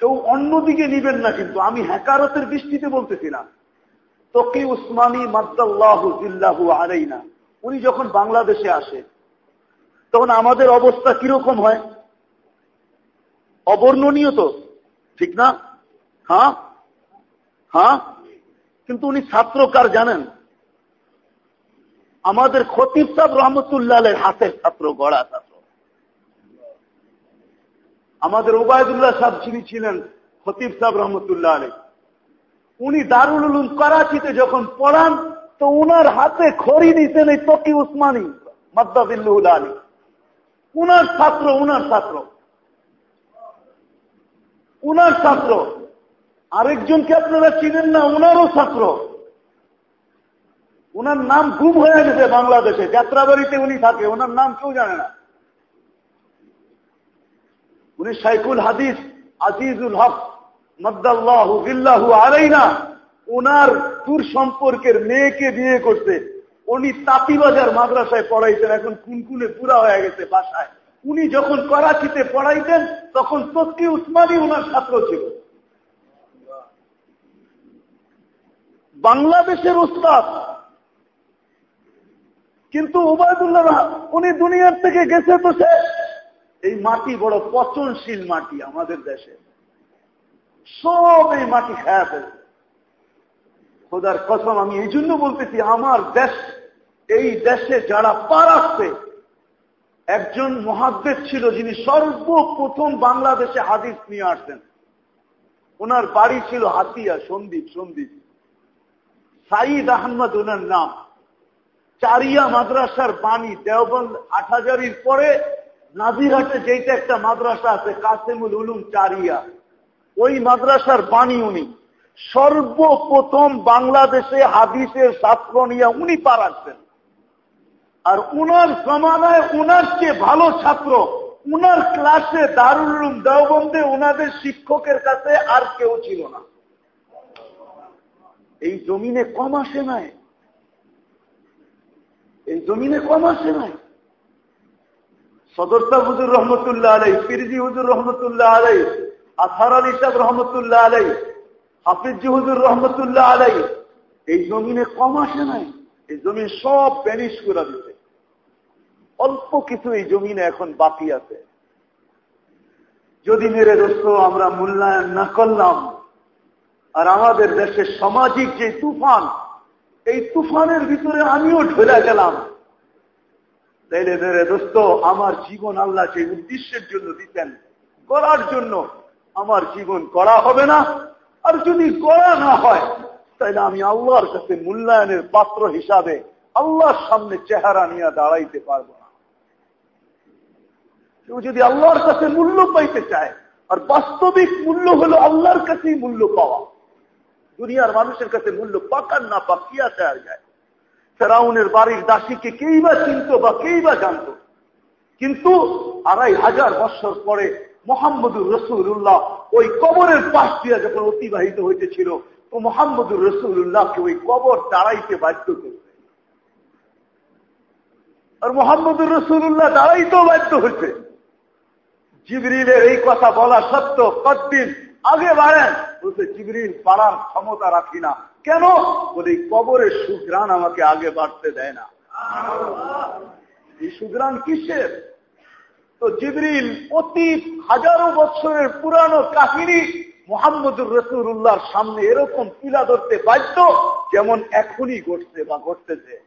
কেউ অন্যদিকে নিবেন না কিন্তু, আমি হ্যাকারতের দৃষ্টিতে বলতেছি না। তকি উসমানী মাদ্দাল্লাহু জিল্লাহু আলাইনা, উনি যখন বাংলাদেশে আসে, তখন আমাদের অবস্থা কীরকম হয়? অবর্ণনীয় তো। ঠিক না? হ্যাঁ? হ্যাঁ? কিন্তু উনি ছাত্র কার জানেন? আমাদের খতিব সাহ রহমতুল্লাহের হাতের ছাত্র, গড়া ছাত্র। আমাদের ওবায়দুল্লাহ সাহেব যিনি ছিলেন খতিব সাহ রহমতুল্লাহ আলী উনি দারুল উলুম করাচিতে যখন পড়ান, তো উনার হাতে খড়ি দিতেন এই তকি উসমানী মাদ্দাবিল্লুল আলী। উনার ছাত্র উনার ছাত্র। উনার ছাত্র। আরেকজনকে আপনারা চিনেন না, উনারও ছাত্র। উনার নাম গুম হয়ে গেছে বাংলাদেশে, যাত্রাবাড়িতে উনি থাকে ওনার নাম কেউ জানে না। উনি শাইকুল হাদিস আজিজুল হক, মদ্দাল্লাহু আলাইনা ওনার দূর সম্পর্কের মেয়েকে বিয়ে করতে উনি তাঁতিবাজার মাদ্রাসায় পড়াইতেন এখন কুনকুনে পুরা হয়ে গেছে বাসায়। উনি যখন করাচিতে পড়াইতেন, তখন তস্কি উসমানী ওনার ছাত্র ছিল। বাংলাদেশের উস্তাদ। কিন্তু উবায়দুল্লাহ উনি দুনিয়ার থেকে গেছে তো সে, এই মাটি বড় পচনশীল মাটি আমাদের দেশে। সব এই মাটি খায়া ফেলছে খোদার কসম, আমি এই জন্য বলতেছি, আমার দেশ, এই দেশে যারা পার আসছে একজন মহাদ্দেশ ছিল যিনি সর্বপ্রথম বাংলাদেশে হাদিস নিয়ে আসতেন। ওনার বাড়ি ছিল হাতিয়া সন্দীপ সন্দীপ সাইদ আহমদ ওনার নাম। চারিয়া মাদ্রাসার বাণী দেওবন্দ আট হাজারির পরে নাজিরহাটে যেটা একটা মাদ্রাসা আছে, কাসেমুল উলুম চারিয়া। ওই মাদ্রাসার বাণী উনি। সর্বপ্রথম বাংলাদেশে হাদিসের ছাত্র নিয়ে উনি পারাচ্ছেন আর উনার জমানায় উনার চেয়ে ভালো ছাত্র, উনার ক্লাসে দারুল উলুম দেওবন্দে উনাদের শিক্ষকের কাছে আর কেউ ছিল না। এই জমিনে কম আসে নাই। এই জমিনে কম আসে নাই। সদরতা হুজুর রহমতুল্লাহ আলাই ফিরজি হুজুর রহমতুল্লাহ আলাই আথার আলী সাহ রহমতুল্লাহ আলাই হাফিজি হুজুর রহমতুল্লাহ আলাই এই জমিনে কম আসে নাই। এই জমিন সব প্যানিশ করে দিতে অল্প কিছু এই জমিনে এখন বাকি আছে। যদি মেরে দোস্ত, আমরা মূল্যায়ন না করলাম, আর আমাদের দেশের সামাজিক যে তুফান, এই তুফানের ভিতরে আমিও ঢেলে গেলাম। তাইলে মেরে দোস্ত, আমার জীবন আল্লাহ যে উদ্দেশ্যের জন্য দিতেন করার জন্য আমার জীবন করা হবে না। আর যদি করা না হয় তাহলে আমি আল্লাহর কাছে মূল্যায়নের পাত্র হিসাবে আল্লাহর সামনে চেহারা নিয়ে দাঁড়াইতে পারব কেউ যদি আল্লাহর কাছে মূল্য পাইতে চায়, আর বাস্তবিক মূল্য হলো আল্লাহর কাছেই মূল্য পাওয়া। দুনিয়ার মানুষের কাছে মূল্য পাকার না পাক কি আছে আর যায়। ফেরাউনের বাড়ির দাসীকে কেই বা চিনত বা কেই বা জানত। কিন্তু আড়াই হাজার বছর পরে মোহাম্মদুর রসুল্লাহ ওই কবরের পাশ দিয়ে যখন অতিবাহিত হইতেছিল, তো মোহাম্মদুর রসুল্লাহকে ওই কবর দাঁড়াইতে বাধ্য করছে। আর মোহাম্মদুর রসুল্লাহ দাঁড়াইতেও বাধ্য হয়েছে জিবরিলের এই কথা বলা সত্য, কতদিন? আগে বাড়েন। বলতে জিবরিল পাড়ার ক্ষমতা রাখি না। কেন? বলে কবরের সুগ্রাণ আমাকে আগে বাড়তে দেয় না। এই সুগ্রাণ কিসের? তো জিবরিল অতি হাজারো বছরের পুরানো কাহিনী মোহাম্মদুর রসুল্লাহর সামনে এরকম তুলা ধরতে বাধ্য, যেমন এখনই ঘটছে বা ঘটতেছে।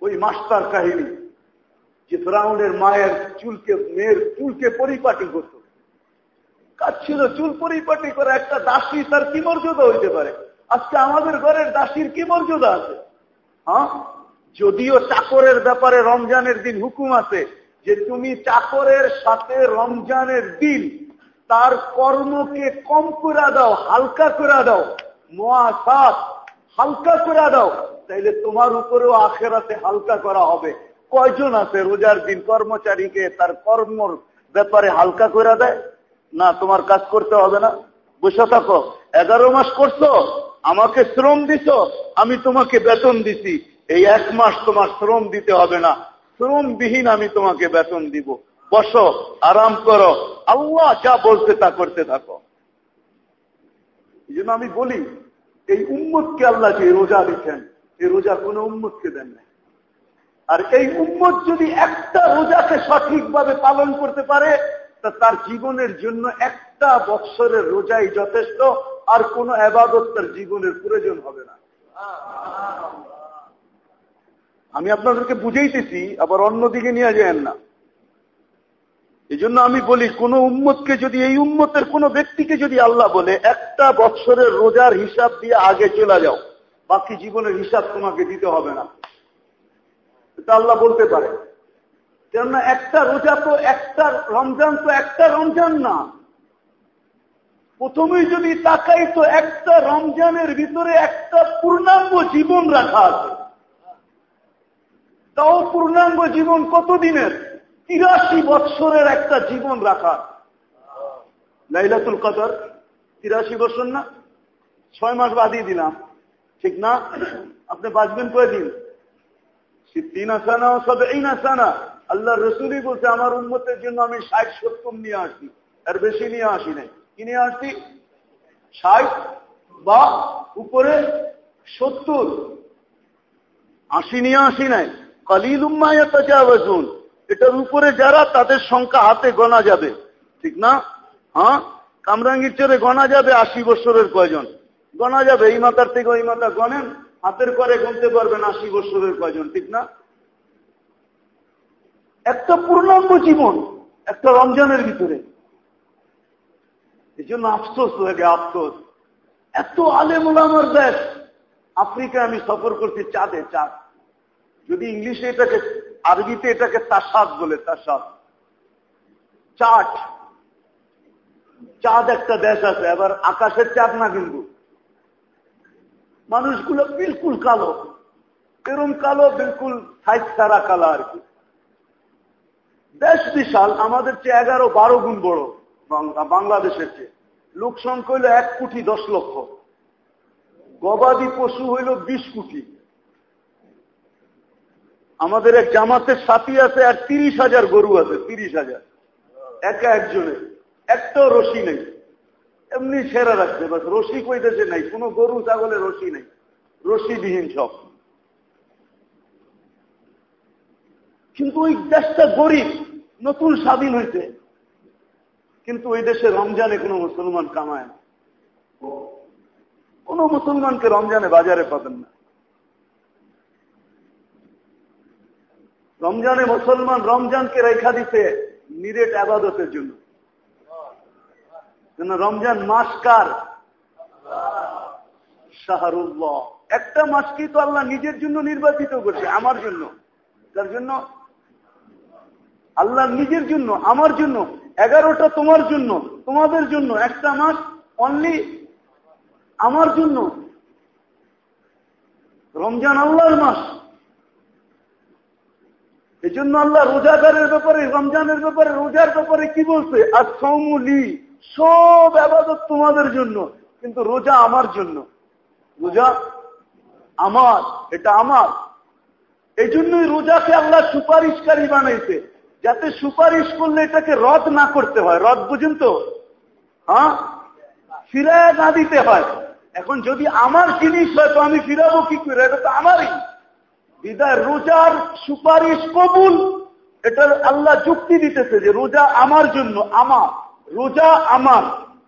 ওই মাস্টার কাহিনী। যে ফ্রাউনের মায়ের চুলকে, মেয়ের চুলকে পরিপাটি করত। কাজ ছিল চুল পরিপাটি করে একটা দাসী, তার কি মর্যাদা হইতে পারে? আজকে আমাদের ঘরের দাসীর কি মর্যাদা আছে? হ্যাঁ? যদিও চাকরের ব্যাপারে রমজানের দিন হুকুম আছে যে তুমি চাকরের সাথে রমজানের দিন তার কর্মকে কম করে দাও, হালকা করে দাও মহাসাত হালকা করে দাও, তাইলে তোমার উপরেও আখেরাতে হালকা করা হবে। কয়জন আছে রোজার দিন কর্মচারীকে তার কর্মর ব্যাপারে হালকা করে দেয়? না, তোমার কাজ করতে হবে না। বসে থাকো। এগারো মাস করছ, আমাকে শ্রম দিছ, আমি তোমাকে বেতন দিছি। এই এক মাস তোমার শ্রম দিতে হবে না। শ্রমবিহীন আমি তোমাকে বেতন দিব। বসো, আরাম করো। আল্লাহ যা বলতে তা করতে থাকো। এই জন্য আমি বলি, এই উম্মতকে আল্লাহ যে রোজা দিচ্ছেন, এই রোজা কোন উম্মতকে দেন না আর এই উম্মত যদি একটা রোজাকে সঠিকভাবে পালন করতে পারে, তা তার জীবনের জন্য একটা বৎসরের রোজাই যথেষ্ট, আর কোন আবাদত তার জীবনের প্রয়োজন হবে না। আমি আপনাদেরকে বুঝাইতেছি, আবার অন্যদিকে নিয়ে যান না। এই জন্য আমি বলি, কোন উম্মতকে যদি, এই উম্মতের কোন ব্যক্তিকে যদি আল্লাহ বলে, একটা বৎসরের রোজার হিসাব দিয়ে আগে চলে যাও, বাকি জীবনের হিসাব তোমাকে দিতে হবে না। এটা আল্লাহ বলতে পারে। কেননা একটা রোজা তো একটা রমজান তো একটা রমজান না। প্রথমেই যদি তাকাই তো একটা রমজানের ভিতরে একটা পূর্ণাঙ্গ জীবন রাখা আছে। তাও পূর্ণাঙ্গ জীবন কতদিনের? তিরাশি বৎসরের একটা জীবন রাখা। লাইলাতুল কদর, তিরাশি বছর না? ছয় মাস বাদিয়ে দিলাম। ঠিক না? আপনি বাঁচবেন কয়দিন? এই আসানা আল্লাহ রসুলই বলছে, আমার উন্মতের জন্য আমি ষাট সত্তর নিয়ে আসি। আর বেশি নিয়ে আসি নাই। কি নিয়ে আসছি ষাট বা উপরে সত্তর। আশি নিয়ে আসি নাই। কালিল উম্মায়াতাজাওয়াজুন এটার উপরে যারা, তাদের সংখ্যা হাতে গণা যাবে। ঠিক না? হ্যাঁ? কামরাঙ্গির চরে গণা যাবে আশি বছরের কয়জন? গণা যাবে। এই মাথার থেকে ওই মাথা গণেন। হাতের করে গুনতে পারবেন আশি বছরের কয়জন, ঠিক না? একটা পূর্ণাঙ্গ জীবন, একটা রমজানের ভিতরে। এই জন্য আফসোস লাগে, আফসোস। এত আলেমুল আমার দেশ। আফ্রিকা আমি সফর করছি চাঁদে, চাঁদ। যদি ইংলিশে এটাকে, আরবিতে এটাকে তাসাদ বলে, তাসাদ। চাট চাঁদ একটা দেশ আছে, এবার আকাশের চাঁদ না কিন্তু। মানুষগুলো বিলকুল কালো। এরম কালো, বিলকুল সাইজ সারা কালো আর কি। দেশ বিশাল, আমাদের চেয়ে এগারো বারো গুণ বড় বাংলাদেশের চেয়ে। লোক সংখ্যা হইল এক কোটি দশ লক্ষ। গবাদি পশু হইল বিশ কোটি। আমাদের এক জামাতের সাথী আছে আর তিরিশ হাজার গরু আছে, তিরিশ হাজার। একা একজনে একটাও রশি নেই। এমনি সেরা রাখছে বাস রশি কইতেছে নাই, কোনো গরু ছাগলে রশি নেই, রশিবিহীন সব। কিন্তু ওই দেশটা গরিব, নতুন স্বাধীন হয়েছে কিন্তু ওই দেশে রমজানে কোনো মুসলমান কামায় না। কোন মুসলমানকে রমজানে বাজারে পাবেন না। রমজানে মুসলমান রমজানকে রেখা দিতে নিরেট আবাদতের জন্য। রমজান মাস কার? শাহরুল্লাহ। একটা মাসকেই তো আল্লাহ নিজের জন্য নির্বাচিত করছে, আমার জন্য। তার জন্য আল্লাহ নিজের জন্য, আমার জন্য, এগারোটা তোমার জন্য, তোমাদের জন্য, একটা মাস অনলি আমার জন্য। রমজান আল্লাহর মাস। এই জন্য আল্লাহ রোজাদারের ব্যাপারে, রমজানের ব্যাপারে, রোজার ব্যাপারে কি বলছে? আর সৌমুলি সব আবাদত তোমাদের জন্য, কিন্তু রোজা আমার জন্য। রোজা আমার, এটা আমার। এই জন্যই রোজাকে আল্লাহ সুপারিশকারী বানাইছে, যাতে সুপারিশ করলে এটাকে রদ না করতে হয়। রদ বুঝুন তো? হ্যাঁ? ফিরায় না দিতে হয়। এখন যদি আমার জিনিস হয়, তো আমি ফিরাবো কি করে? এটা তো আমারই। বিদায়, রোজার সুপারিশ কবুল এটা আল্লাহ যুক্তি দিতেছে যে রোজা আমার জন্য, আমার। রোজা আমার।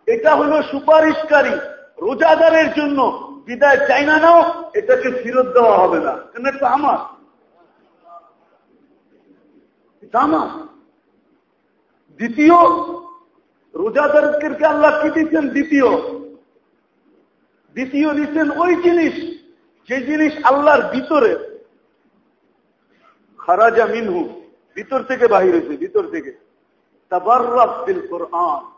এটা হলো সুপারিশকারী। রোজাদারের জন্য বিদায় চাই না নাও, এটাকে ফেরত দেওয়া হবে না। কেন, এটা আমার। আমার। দ্বিতীয় রোজাদারকে আল্লাহ কি দিচ্ছেন দ্বিতীয়। দ্বিতীয় দিচ্ছেন ওই জিনিস, যে জিনিস আল্লাহর ভিতরে। খারাজা মিনহু, ভিতর থেকে বাহির হয়েছে, ভিতর থেকে। কোরআন।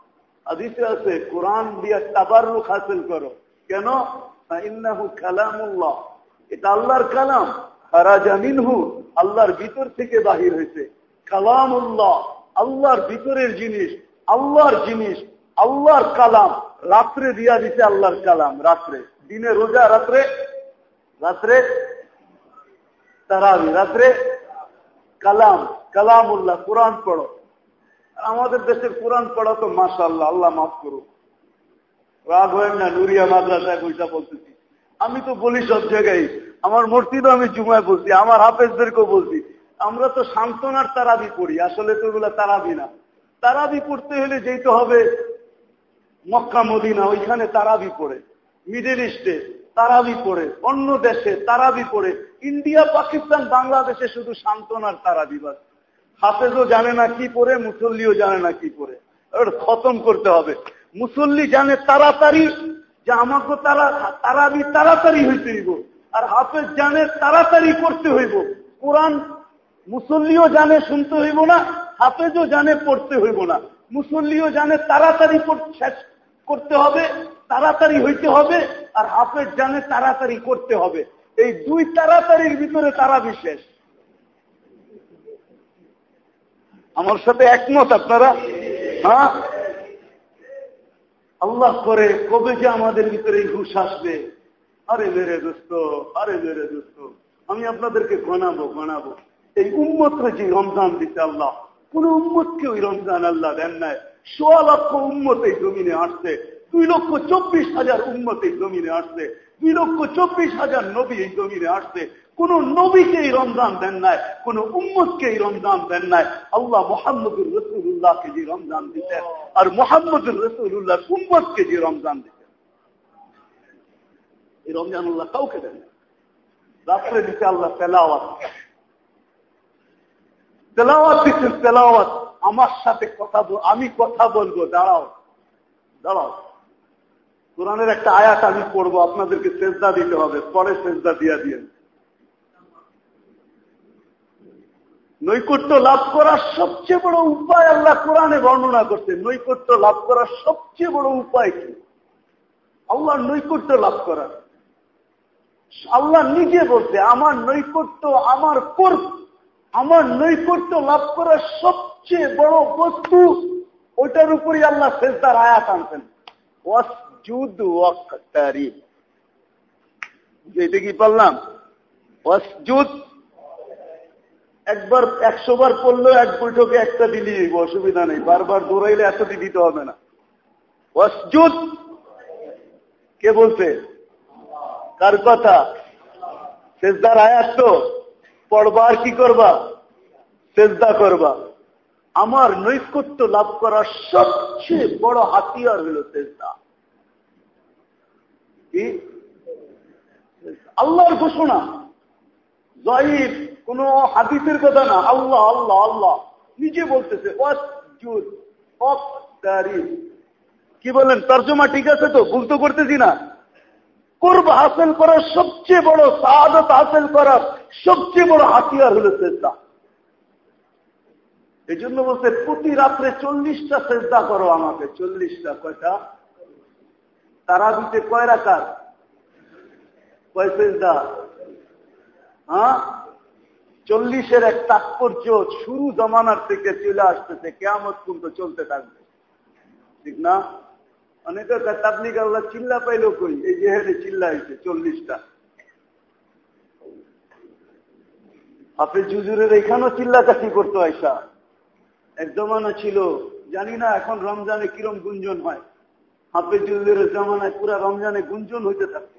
আছে, কোরআন দিয়া তাবারুক হাসিল করো। কেন? কালামুল্লাহ। এটা আল্লাহর কালাম। আল্লাহর ভিতর থেকে বাহির হয়েছে। কালামুল্লাহ, আল্লাহর ভিতরের জিনিস, আল্লাহর জিনিস, আল্লাহর কালাম। রাত্রে দিয়া দিছে আল্লাহর কালাম, রাত্রে। দিনে রোজা, রাত্রে? রাত্রে? তারাবি, রাত্রে? কালাম, কালামুল্লাহ, কোরআন পড়ো। আমাদের দেশের কোরআন পড়া তো মাসাল্লাহ আল্লাহ মাফ করুক। রাগ হয় না, নুরিয়া মাদ্রাসায় পয়সা বলতেছি। আমি তো বলি সব জায়গায়, আমার মূর্তিরও আমি জুমায় বলছি, আমার হাফেজদেরকেও বলছি। আমরা তো সান্ত্বনার তারাবি পড়ি, আসলে তো ওগুলো তারাবি না। তারাবি পড়তে হলে যেতে হবে, মক্কা, মদিনা, ওইখানে তারাবি পড়ে, মিডল ইস্টে তারাবি পড়ে, অন্য দেশে তারাবি পড়ে। ইন্ডিয়া, পাকিস্তান, বাংলাদেশে শুধু সান্ত্বনার তারাবি বাস। হাফেজও জানে না কি পড়ে মুসল্লিও জানে না কি পড়ে খতম করতে হবে। মুসল্লি জানে তাড়াতাড়ি যে আমাকে তারা তারাবি তাড়াতাড়ি হইতে হইব। আর হাফেজ জানে তাড়াতাড়ি করতে হইব। কোরআন মুসল্লিও জানে শুনতে হইব না, হাফেজও জানে পড়তে হইব না। মুসল্লিও জানে তাড়াতাড়ি শেষ করতে হবে, তাড়াতাড়ি হইতে হবে, আর হাফেজ জানে তাড়াতাড়ি করতে হবে। এই দুই তাড়াতাড়ির ভিতরে তারা বিশেষ আমার সাথে একমত আপনারা? হ্যাঁ? আল্লাহ করে, কবে যে আমাদের ভিতরে এই ঘুষ আসবে? আরে মেরে দোস্ত, আরে মেরে দোস্ত, আমি আপনাদেরকে গণাবো গণাবো এই উম্মতকে যে রমজান দিতে আল্লাহ, কোন উম্মতকে ওই রমজান আল্লাহ দেন নাই। সোয়া লক্ষ উম্মত এই জমিনে আসছে, দুই লক্ষ চব্বিশ হাজার উম্মত এই জমিনে আসছে, দুই লক্ষ চব্বিশ হাজার নবী এই জমিনে আসছে কোন নবীকে এই রমজান দেন নাই, কোন উম্মতকে এই রমজান দেন নাই। আল্লাহ মোহাম্মদুর রসুল্লাহকে যে রমজান দিতেন আর মোহাম্মদুর রসুল্লাহ উম্মতকে যে রমজান দিতেন। এই রমজান আল্লাহ কাউকে দেন রাত্রে দিতে আল্লাহ তেলাওয়াত তেলাওয়াত দিচ্ছেন তেলাওয়াত। আমার সাথে কথা বল, আমি কথা বলব, দাঁড়াও দাঁড়াও। কোরআনের একটা আয়াত আমি পড়ব, আপনাদেরকে সেজদা দিতে হবে, পরে সেজদা দিয়া দিয়ে নৈকট্য লাভ করার সবচেয়ে বড় উপায় আল্লাহ কোরআনে বর্ণনা করছে নৈকট্য লাভ করার সবচেয়ে বড় উপায় কি? আল্লাহ নৈকট্য লাভ করার। আল্লাহ নিজে বলছে, আমার নৈকট্য আমার কর্ম আমার নৈকট্য লাভ করার সবচেয়ে বড় বস্তু, ওইটার উপরই আল্লাহ শেষদার আয়াত আনছেন। এটা কি পারলাম ওয়াসজুদ একবার একশো বার পড়লেও এক বৈঠকে একটা দিলি অসুবিধা নেই। বারবার দৌড়াইলে এতটি দিতে হবে না। ওয়াসজুদ! কে বলছে? কার কথা? শেষদার আয়াত তো। পড়বার কি করবা? চেষ্টা করবা। আমার নৈকট্য লাভ করার সবচেয়ে বড় হাতিয়ার হল চেষ্টা কি? আল্লাহর ঘোষণা। কোন হাদিসের কথা না। আল্লাহ আল্লাহ আল্লাহ। নিজে বলতেছে কি বলেন, তর্জমা ঠিক আছে তো? ভুল তো করতেছি না? হাসিল করার সবচেয়ে বড় হাসিল করার সবচেয়ে বড় হাতিয়ার হলো চেষ্টা এই জন্য বলছে, প্রতি রাত্রে চল্লিশটা চেষ্টা করো আমাকে। চল্লিশটা, কয়টা? তারা দিতে কয় রাখার কয় চেষ্টা হ্যাঁ? চল্লিশের এক তাৎপর্য শুরু জমানার থেকে চলে আসতেছে কেমন কিন্তু চলতে থাকবে। ঠিক না? অনেকে তাবলিক আল্লাহ চিল্লা পাইল কই এই যে হেরে চিল্লা হয়েছে চল্লিশটা। হাফিজ জুজুরের এখানেও চিল্লাকাঠি করতো আয়সা এক জমানা ছিল, জানি না এখন রমজানে কিরম গুঞ্জন হয়। হাফিজ জুজুরের জমানায় পুরা রমজানে গুঞ্জন হইতে থাকত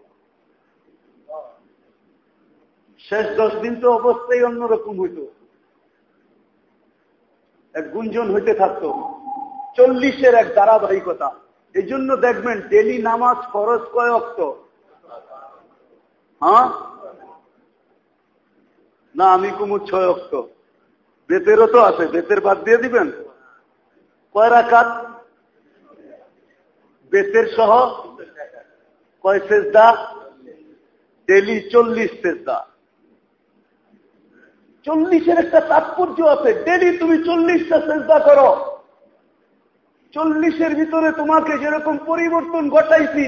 শেষ দশ দিন তো অবস্থাই অন্যরকম হইত। এক গুঞ্জন হইতে থাকত। চল্লিশের এক ধারাবাহিকতা। এই জন্য দেখবেন, ডেলি নামাজ খরচ কয় অক্ত হ্যাঁ? না, আমি কুমুর ছয় অক্ত বেতেরও তো আছে, বেতের বাদ দিয়ে দিবেন? কয় রাখাত বেতের সহ? কয় সেজদা? ডেলি চল্লিশ সেজদা। চল্লিশের একটা তাৎপর্য আছে। ডেলি তুমি চল্লিশটা চেষ্টা করো। চল্লিশের ভিতরে তোমাকে যেরকম পরিবর্তন ঘটাইছি,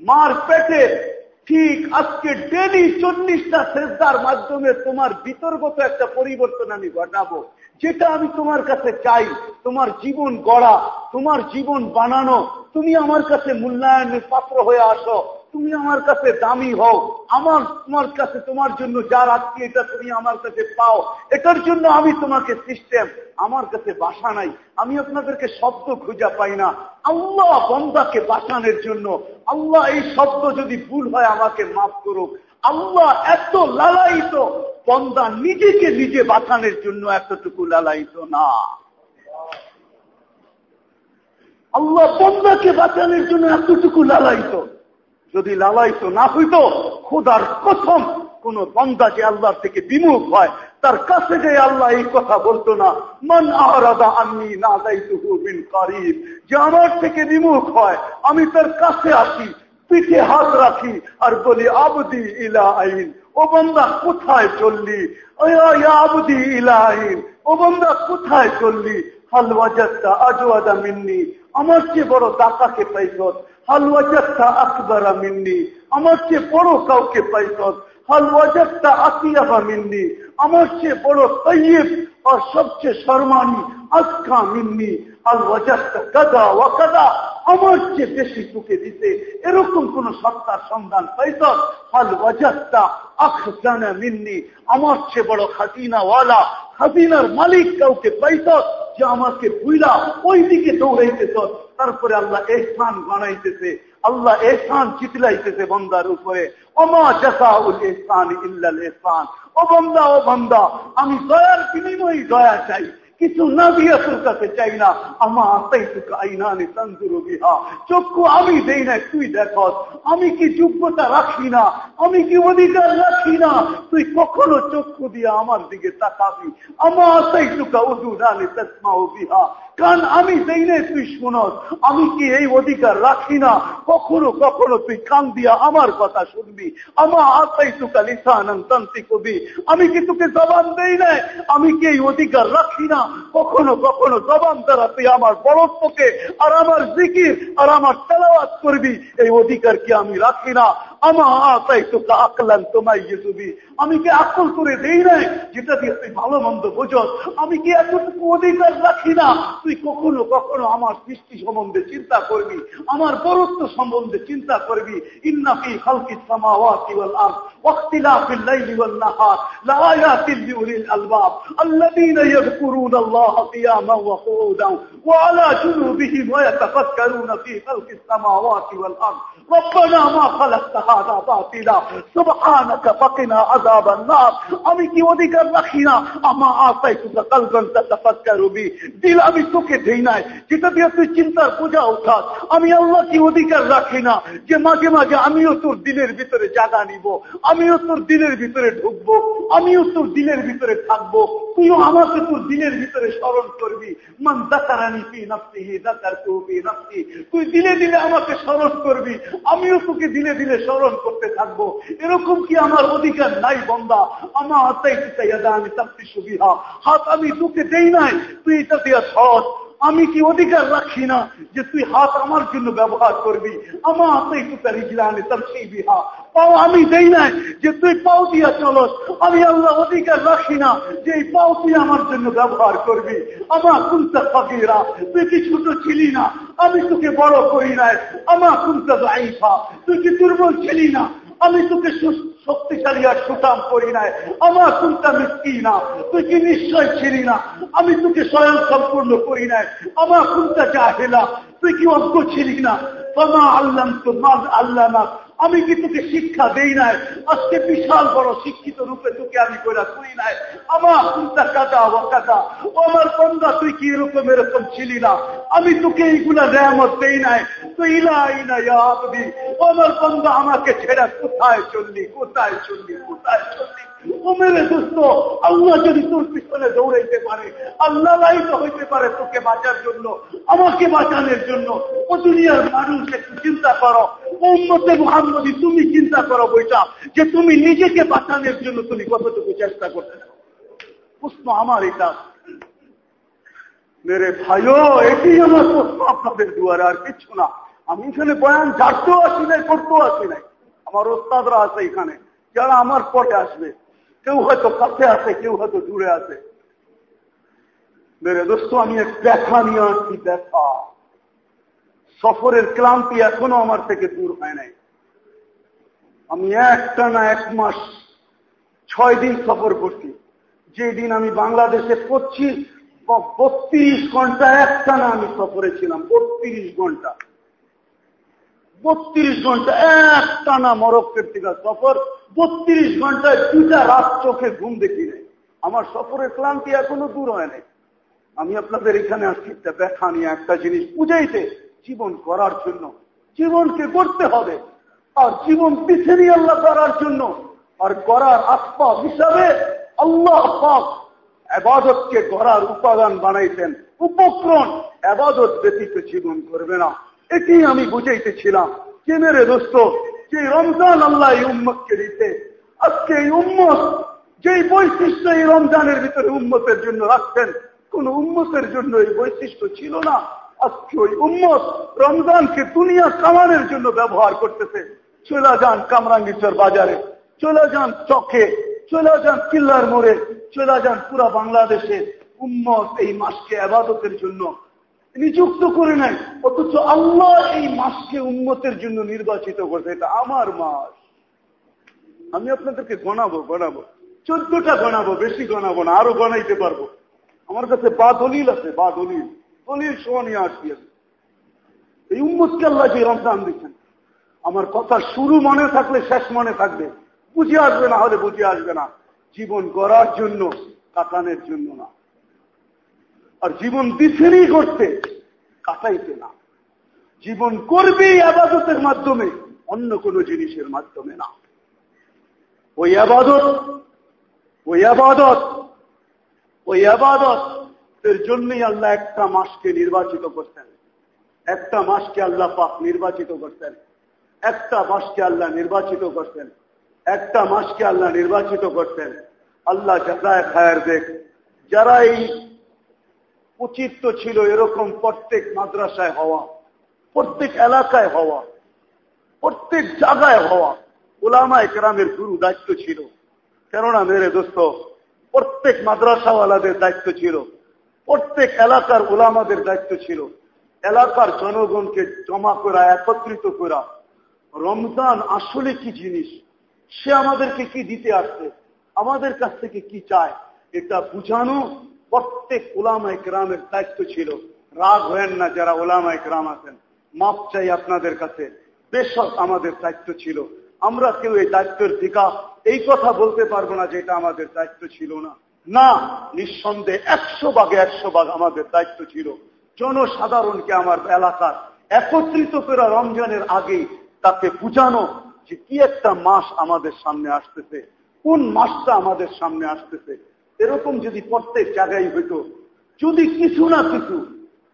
মার পেটে ঠিক আজকে ডেলি চল্লিশটা শ্রেষ্ঠার মাধ্যমে তোমার বিতর্গত একটা পরিবর্তন আমি ঘটাবো। যেটা আমি তোমার কাছে চাই, তোমার জীবন গড়া, তোমার জীবন বানানো। তুমি আমার কাছে মূল্যায়নের পাত্র হয়ে আসো। তুমি আমার কাছে দামি হও। আমার, তোমার কাছে, তোমার জন্য যা রাখছি, এটা তুমি আমার কাছে পাও। এটার জন্য আমি তোমাকে সিস্টেম আমার কাছে বাসা নাই। আমি আপনাদেরকে শব্দ খুঁজা পাই না। আল্লাহ বন্দাকে বাঁচানোর জন্য, আল্লাহ এই শব্দ যদি ভুল হয় আমাকে মাফ করুক। আল্লাহ এত লালায়িত, বন্দা নিজেকে নিজে বাঁচানোর জন্য এতটুকু লালায়িত না। আল্লাহ বন্দাকে বাঁচানোর জন্য এতটুকু লালায়িত। যদি লালায়িত না হইত, খোদার প্রথম কোন বন্দা যে আল্লাহর থেকে বিমুখ হয়, তার কাছে যে আল্লাহ এই কথা বলতো না, মন আহরাদা আমি না দায়িত্ব কারিব যে আমার থেকে বিমুখ হয়, আমি তার কাছে আসি, পিঠে হাত রাখি, আর বলি, আবদি ইলা আইন ও বন্দা, কোথায় চললি? আবদি ইলা আইন ও বন্দা, কোথায় চললি? হালওয়াজাতটা আজওয়াদা মিন্নি আমার চেয়ে বড় দাতাকে পাইছত আমার চেয়ে বড় কাউকে পাইছত আমার চেয়ে বড় তৈব আর সবচেয়ে সম্মানী আজকা মিন্নি। হালওয়াজাতটা কাদা ও কাদা। আমার চেয়ে বেশি তোকে দিতে এরকম কোন সত্তার সন্ধান পাইত হাল ওয়াজাতটা আখজানা মিন্নি। আমার চেয়ে বড় খাতিনাওয়ালা খাতিনার মালিক কাউকে পাইত যে আমাকে বুইলা ওই দিকে দৌড়াইতেছ, তারপরে আল্লাহ এহসান বানাইতেছে। আল্লাহ এহসান চিতলাইতেছে বন্দার উপরে। অমা জাসাউল এহসান ইল্লাল এহসান। ও বন্দা ও বন্দা, আমি দয়ার বিনিময় দয়া চাই। কিছু না দিয়ে তোর কাছে চাই না। আমা আসাই তোকে আইনানি তন্দুরু বিহা। চক্ষু আমি দেই না তুই দেখ আমি কি যোগ্যতা রাখি না? আমি কি অধিকার রাখি না? তুই কখনো চক্ষু দিয়ে আমার দিকে তাকাবি। আমা আসাই তোকে উদু রানি তসমা বিহা। কান আমি দেই না তুই শুনস আমি কি এই অধিকার রাখি না? কখনো কখনো তুই কান দিয়া আমার কথা শুনবি। আমা আসাই তোকা লিসানন তান্তি কবি আমি কি তোকে জবান দেই না আমি কি এই অধিকার রাখি না? কখনো কখনো জবান দ্বারা তুই আমার বরত্বকে আর আমার জিকির আর আমার তেলাওয়াত করবি। এই অধিকার কি আমি রাখি না? আমি কি আকল করে দেই নাই? যেটা দিয়ে তুই ভালো মন্দ বোঝস আমি কি এতটুকু অধিকার রাখি না? তুই কখনো কখনো আমার সৃষ্টি সম্বন্ধে চিন্তা করবি, আমার বরত্ব সম্বন্ধে চিন্তা করবি। ইন্নাফি খালকি সামাওয়াতি আল্লাহ وعلى جنوبهم ويتفكرون في خلق السماوات والأرض ربنا ما خلقت هذا باطلا سبحانك فقنا عذاب النار আমি কি অধিকার রাখি না আমা আসাই তুকা কালগন তাতাফাক্কারু বি দিল আমি তোকে দেই নাই যেটা দিয়ে তুই চিন্তার বোঝা উঠাস আমি আল্লাহ কি অধিকার রাখি না যে মাঝে মাঝে আমিও তোর দিলের ভিতরে জায়গা নিব আমিও তোর দিলের ভিতরে ঢুকবো আমিও তোর দিলের ভিতরে থাকবো তুইও আমাকে তোর দিলের ভিতরে স্মরণ করবি মান দাকারানি তুই দিলে দিলে আমাকে স্মরণ করবি। আমিও তোকে দিলে দিলে স্মরণ করতে থাকব। এরকম কি আমার অধিকার নাই, বন্দা? আমার হাতাই আমি তাপ্তি সুবিধা হাত আমি তোকে দেই নাই। তুই এটা দিয়া সৎ। আমি কি অধিকার রাখি না যে তুই হাত আমার জন্য ব্যবহার করবি? আমার পাও আমি দেই নাই যে তুই পাও দিয়া চলস। আমি আল্লাহ অধিকার রাখি না যে এই পাও তুই আমার জন্য ব্যবহার করবি। আমার কুন্তা ফকিরা, তুই কি ছোট ছিলি না? আমি তোকে বড় করি নাই। আমার কুন্তা দাইফা তুই কি দুর্বল ছিলি না? আমি তোকে শক্তিশালী আর সুতাম করি নাই। আমার তুমটা মিষ্টি না। তুই কি নিশ্চয় ছিলি না? আমি তোকে স্বয়ং সম্পূর্ণ করি নাই। আমার কুন্তা চাহেলা তুই কি অজ্ঞ ছিলি না? তোমা আল্লাহ তো আল্লাহ না আমি কি তোকে শিক্ষা দেই নাই? আজকে বিশাল বড় শিক্ষিত রূপে তোকে আমি কইরা করি নাই। আমার চিন্তা কাটা ও কাটা আমার বন্ধা, তুই কি এরকম এরকম ছিলি না? আমি তোকে এইগুলা রেহমত দেই নাই। তুই ইলাই না আমার বন্ধা, আমাকে ছেড়া কোথায় চললি? কোথায় চললি? কোথায় চললি? আল্লাহ যদি তোর পিছনে দৌড়াইতে পারে, আল্লাহ হইতে পারে তোকে বাঁচার জন্য, আমাকে বাঁচানোর জন্য। ও দুনিয়ার মানুষ, একটু চিন্তা করো। তুমি চিন্তা করো বইটা যে তুমি নিজেকে বাঁচানোর জন্য তুমি কতটুকু চেষ্টা করতে প্রশ্ন আমার এটা। মেরে ভাইও, এটি আমার প্রশ্ন আপনাদের দুয়ারে, আর কিছু না। আমি এখানে বয়ান ঝাড়তেও আসি নাই, করতেও আসি নাই। আমার ওস্তাদরা আছে এখানে, যারা আমার পরে আসবে। কেউ হয়তো কাছে আছে, কেউ হয়তো দূরে আছে। মেরে দোস্ত, আমি এক দেখা নিয়ে আসছি দেখা সফরের ক্লান্তি এখনও আমার থেকে দূর হয় নাই। আমি একটা না এক মাস ছয় দিন সফর করছি। যে দিন আমি বাংলাদেশে পঁচিশ বত্রিশ ঘণ্টা একটা না আমি সফরে ছিলাম, বত্রিশ ঘণ্টা। বত্রিশ ঘণ্টা একটা না মরক্কের থেকে সফর বত্রিশ ঘন্টায় দুটা রাত চোখে ঘুম দেখি নাই। আমার সফরের ক্লান্তি এখনও দূর হয় নাই। আমি আপনাদের এখানে আসছি, একটা দেখা নিয়ে একটা জিনিস বুঝাইতে জীবন করার জন্য, জীবনকে করতে হবে। আর জীবন পিছিয়ে নিয়ে আল্লাহ করার জন্য, আর করার আসবাব হিসাবে আল্লাহ আবাদতকে করার উপাদান বানাইছেন। উপক্রম আবাদত ব্যতীত জীবন করবে না। এটি আমি বুঝাইতেছিলাম। কে মেরে দোস্ত যে রমজান আল্লাহ উম্মতকে দিতে আজকে এই উম্মত যেই বৈশিষ্ট্য এই রমজানের ভিতরে উম্মতের জন্য রাখছেন, কোন উম্মতের জন্য এই বৈশিষ্ট্য ছিল না। আজকে ওই উম্মত রমজানকে দুনিয়া কামানের জন্য ব্যবহার করতেছে। চলে যান কামরাঙ্গিচর বাজারে, চলে যান চকে, চলে যান কিল্লার মোড়ে, চলে যান পুরা বাংলাদেশে। উম্মত এই মাসকে আবাদতের জন্য নিযুক্ত করে নেয় অথচ আল্লাহ এই মাসকে উন্মতের জন্য নির্বাচিত করছে। এটা আমার মাস। আমি আপনাদেরকে গণাবো গণাবো। চোদ্দটা গণাবো, বেশি গণাবো না, আরও গণাইতে পারব। আমার কাছে বা দলিল আছে, বা দলিল। দলিল সহ নিয়ে আসছি এই উম্মতকে আল্লাহ যে রমজান দিচ্ছেন। আমার কথা শুরু মনে থাকলে শেষ মনে থাকবে। বুঝে আসবে না হলে বুঝে আসবে না। জীবন গড়ার জন্য, কাটানোর জন্য না। আর জীবন দিছেনই করতে, কাটাইতে না। জীবন করবেই আবাদতের মাধ্যমে, অন্য কোন জিনিসের মাধ্যমে না। ওই আবাদত ওই আবাদত ওই আবাদত এর জন্যই আল্লাহ একটা মাসকে নির্বাচিত করতেন। একটা মাসকে আল্লাহ পাক নির্বাচিত করতেন। একটা মাসকে আল্লাহ নির্বাচিত করতেন। একটা মাসকে আল্লাহ নির্বাচিত করতেন। আল্লাহ যাতায় খায়ের দেখ যারা এই উচিত তো ছিল এরকম প্রত্যেক মাদ্রাসায় হওয়া, প্রত্যেক এলাকায় হওয়া, প্রত্যেক জায়গায় হওয়া। ওলামা একরামের গুরু দায়িত্ব ছিল। কেননা মেরে দোস্ত, প্রত্যেক মাদ্রাসাওয়ালাদের দায়িত্ব ছিল। প্রত্যেক এলাকার ওলামাদের দায়িত্ব ছিল। এলাকার জনগণকে জমা করা, একত্রিত করা। রমজান আসলে কি জিনিস? সে আমাদেরকে কি দিতে আসছে? আমাদের কাছ থেকে কি চায়? এটা বুঝানো প্রত্যেক ওলামা একরামের দায়িত্ব ছিল, রাগ হয়েন না যারা ওলামা একরাম আছেন, মাপ চাই আপনাদের কাছে, বেশক আমাদের দায়িত্ব ছিল। আমরা কেউ এই দায়িত্বের দিকা এই কথা বলতে পারব না যে এটা আমাদের দায়িত্ব ছিল না। না, নিঃসন্দেহে একশো ভাগে একশো ভাগ আমাদের দায়িত্ব ছিল। জনসাধারণকে আমার এলাকার একত্রিত করা রমজানের আগেই তাকে বুঝানো যে কি একটা মাস আমাদের সামনে আসতেছে, কোন মাসটা আমাদের সামনে আসতেছে। এরকম যদি প্রত্যেক জায়গায় হইতো, যদি কিছু না কিছু,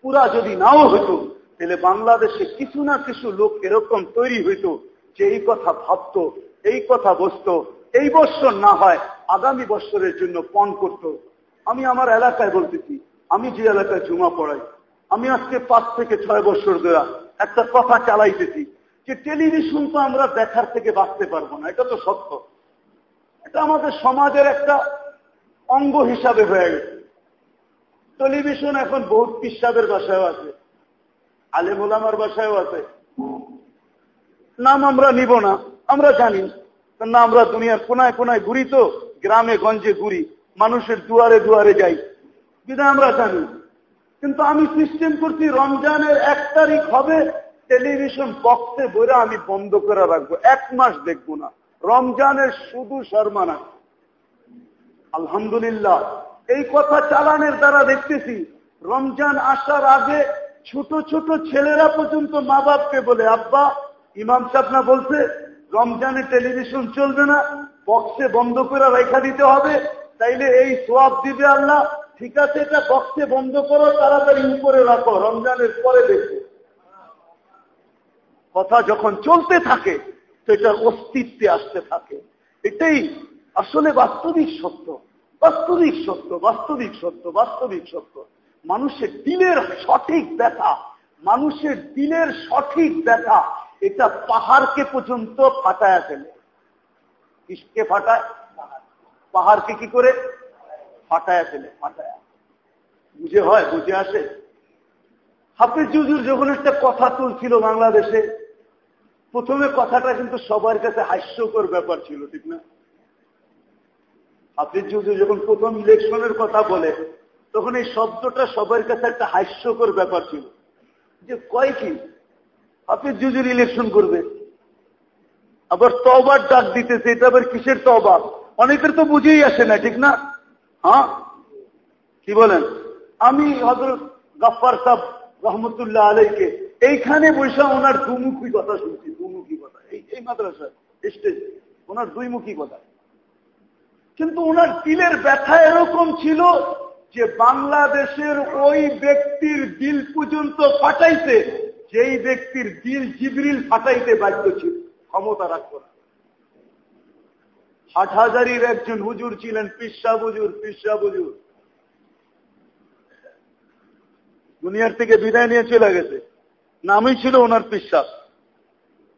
পুরা যদি নাও হইতো, তাহলে বাংলাদেশে কিছু না কিছু লোক এরকম তৈরি হইতো যে এই কথা ভাবত, এই কথা বসত, এই বৎসর না হয় আগামী বৎসরের জন্য পণ করত। আমি আমার এলাকায় বলতেছি, আমি যে এলাকায় জমা পড়াই, আমি আজকে পাঁচ থেকে ছয় বছর দেওয়া একটা কথা চালাইতেছি যে টেলিভিশন তো আমরা দেখার থেকে বাঁচতে পারব না, এটা তো সত্য। এটা আমাদের সমাজের একটা অঙ্গ হিসাবে হয়ে গেছে। টেলিভিশন এখন বহুত পিসাবের বাসায়ও আছে। আলেম ওলামার বাসায়ও আছে। নাম আমরা নিব না, আমরা জানি। না আমরা দুনিয়ার কোনায় কোনায় ঘুরি তো, গ্রামে গঞ্জে ঘুরি, মানুষের দুয়ারে দুয়ারে যাই। যেটা আমরা জানি। কিন্তু আমি সিস্টেম করছি, রমজানের এক তারিখ হবে, টেলিভিশন বক্সে বইরা আমি বন্ধ করে রাখব। এক মাস দেখব না। রমজানের শুধু শর্মানা আলহামদুলিল্লাহ। এই কথা চালানের দ্বারা দেখতেছি, রমজান আসার আগে ছোট ছোট ছেলেরা পর্যন্ত মা বাপকে বলে, আব্বা, ইমাম সাহনা বলছে রমজানে টেলিভিশন চলবে না, বক্সে বন্ধ করে রেখা দিতে হবে, তাইলে এই সোয়াব দিবে আল্লাহ, ঠিক আছে, এটা বক্সে বন্ধ করো, তাড়াতাড়ি উপরে রাখো, রমজানের পরে দেখো কথা যখন চলতে থাকে এটার অস্তিত্বে আসতে থাকে। এটাই আসলে বাস্তবিক সত্য বাস্তবিক সত্য বাস্তবিক সত্য বাস্তবিক সত্য। মানুষের দিলের সঠিক ব্যথা, মানুষের দিলের সঠিক ব্যথা, এটা পাহাড়কে পর্যন্ত ফাটায় ফেলে। কিসকে ফাটায়? পাহাড়কে কি করে? ফাটায় ফেলে, ফাটায়। বুঝে হয়, বুঝে আসে। হাফিজ জুজুর যখন একটা কথা তুলছিল বাংলাদেশে, প্রথমে কথাটা কিন্তু সবার কাছে হাস্যকর ব্যাপার ছিল, ঠিক না? হাফিজ জুজুর যখন প্রথম ইলেকশনের কথা বলে, তখন এই শব্দটা সবার কাছে একটা হাস্যকর ব্যাপার ছিল। যে কয় কি? হাফিজ জুজুর ইলেকশন করবে আবার তবার ডাক দিতেছে, এটা আবার কিসের তবা অনেকের তো বুঝেই আসে না, ঠিক না? হ্যাঁ? কি বলেন? আমি হজরত গাফার সাহ রহমতুল্লাহ আলাইকে এইখানে বৈশা ওনার দুমুখী কথা শুনছি, দুমুখী কথা। এই এই মাদ্রাসা স্টেজ ওনার দুইমুখী কথা। কিন্তু ওনার দিলের ব্যথা এরকম ছিল যে বাংলাদেশের ওই ব্যক্তির দিল পর্যন্ত ফাটাইতে, যেই ব্যক্তির দিল জিবরিল ফাটাইতে বাধ্য ছিল, ক্ষমতা রাখত হাট হাজারির একজন হুজুর ছিলেন, পিসা বুজুর পিসা বুজুর দুনিয়ার থেকে বিদায় নিয়ে চলে গেছে। নামই ছিল ওনার পিসাব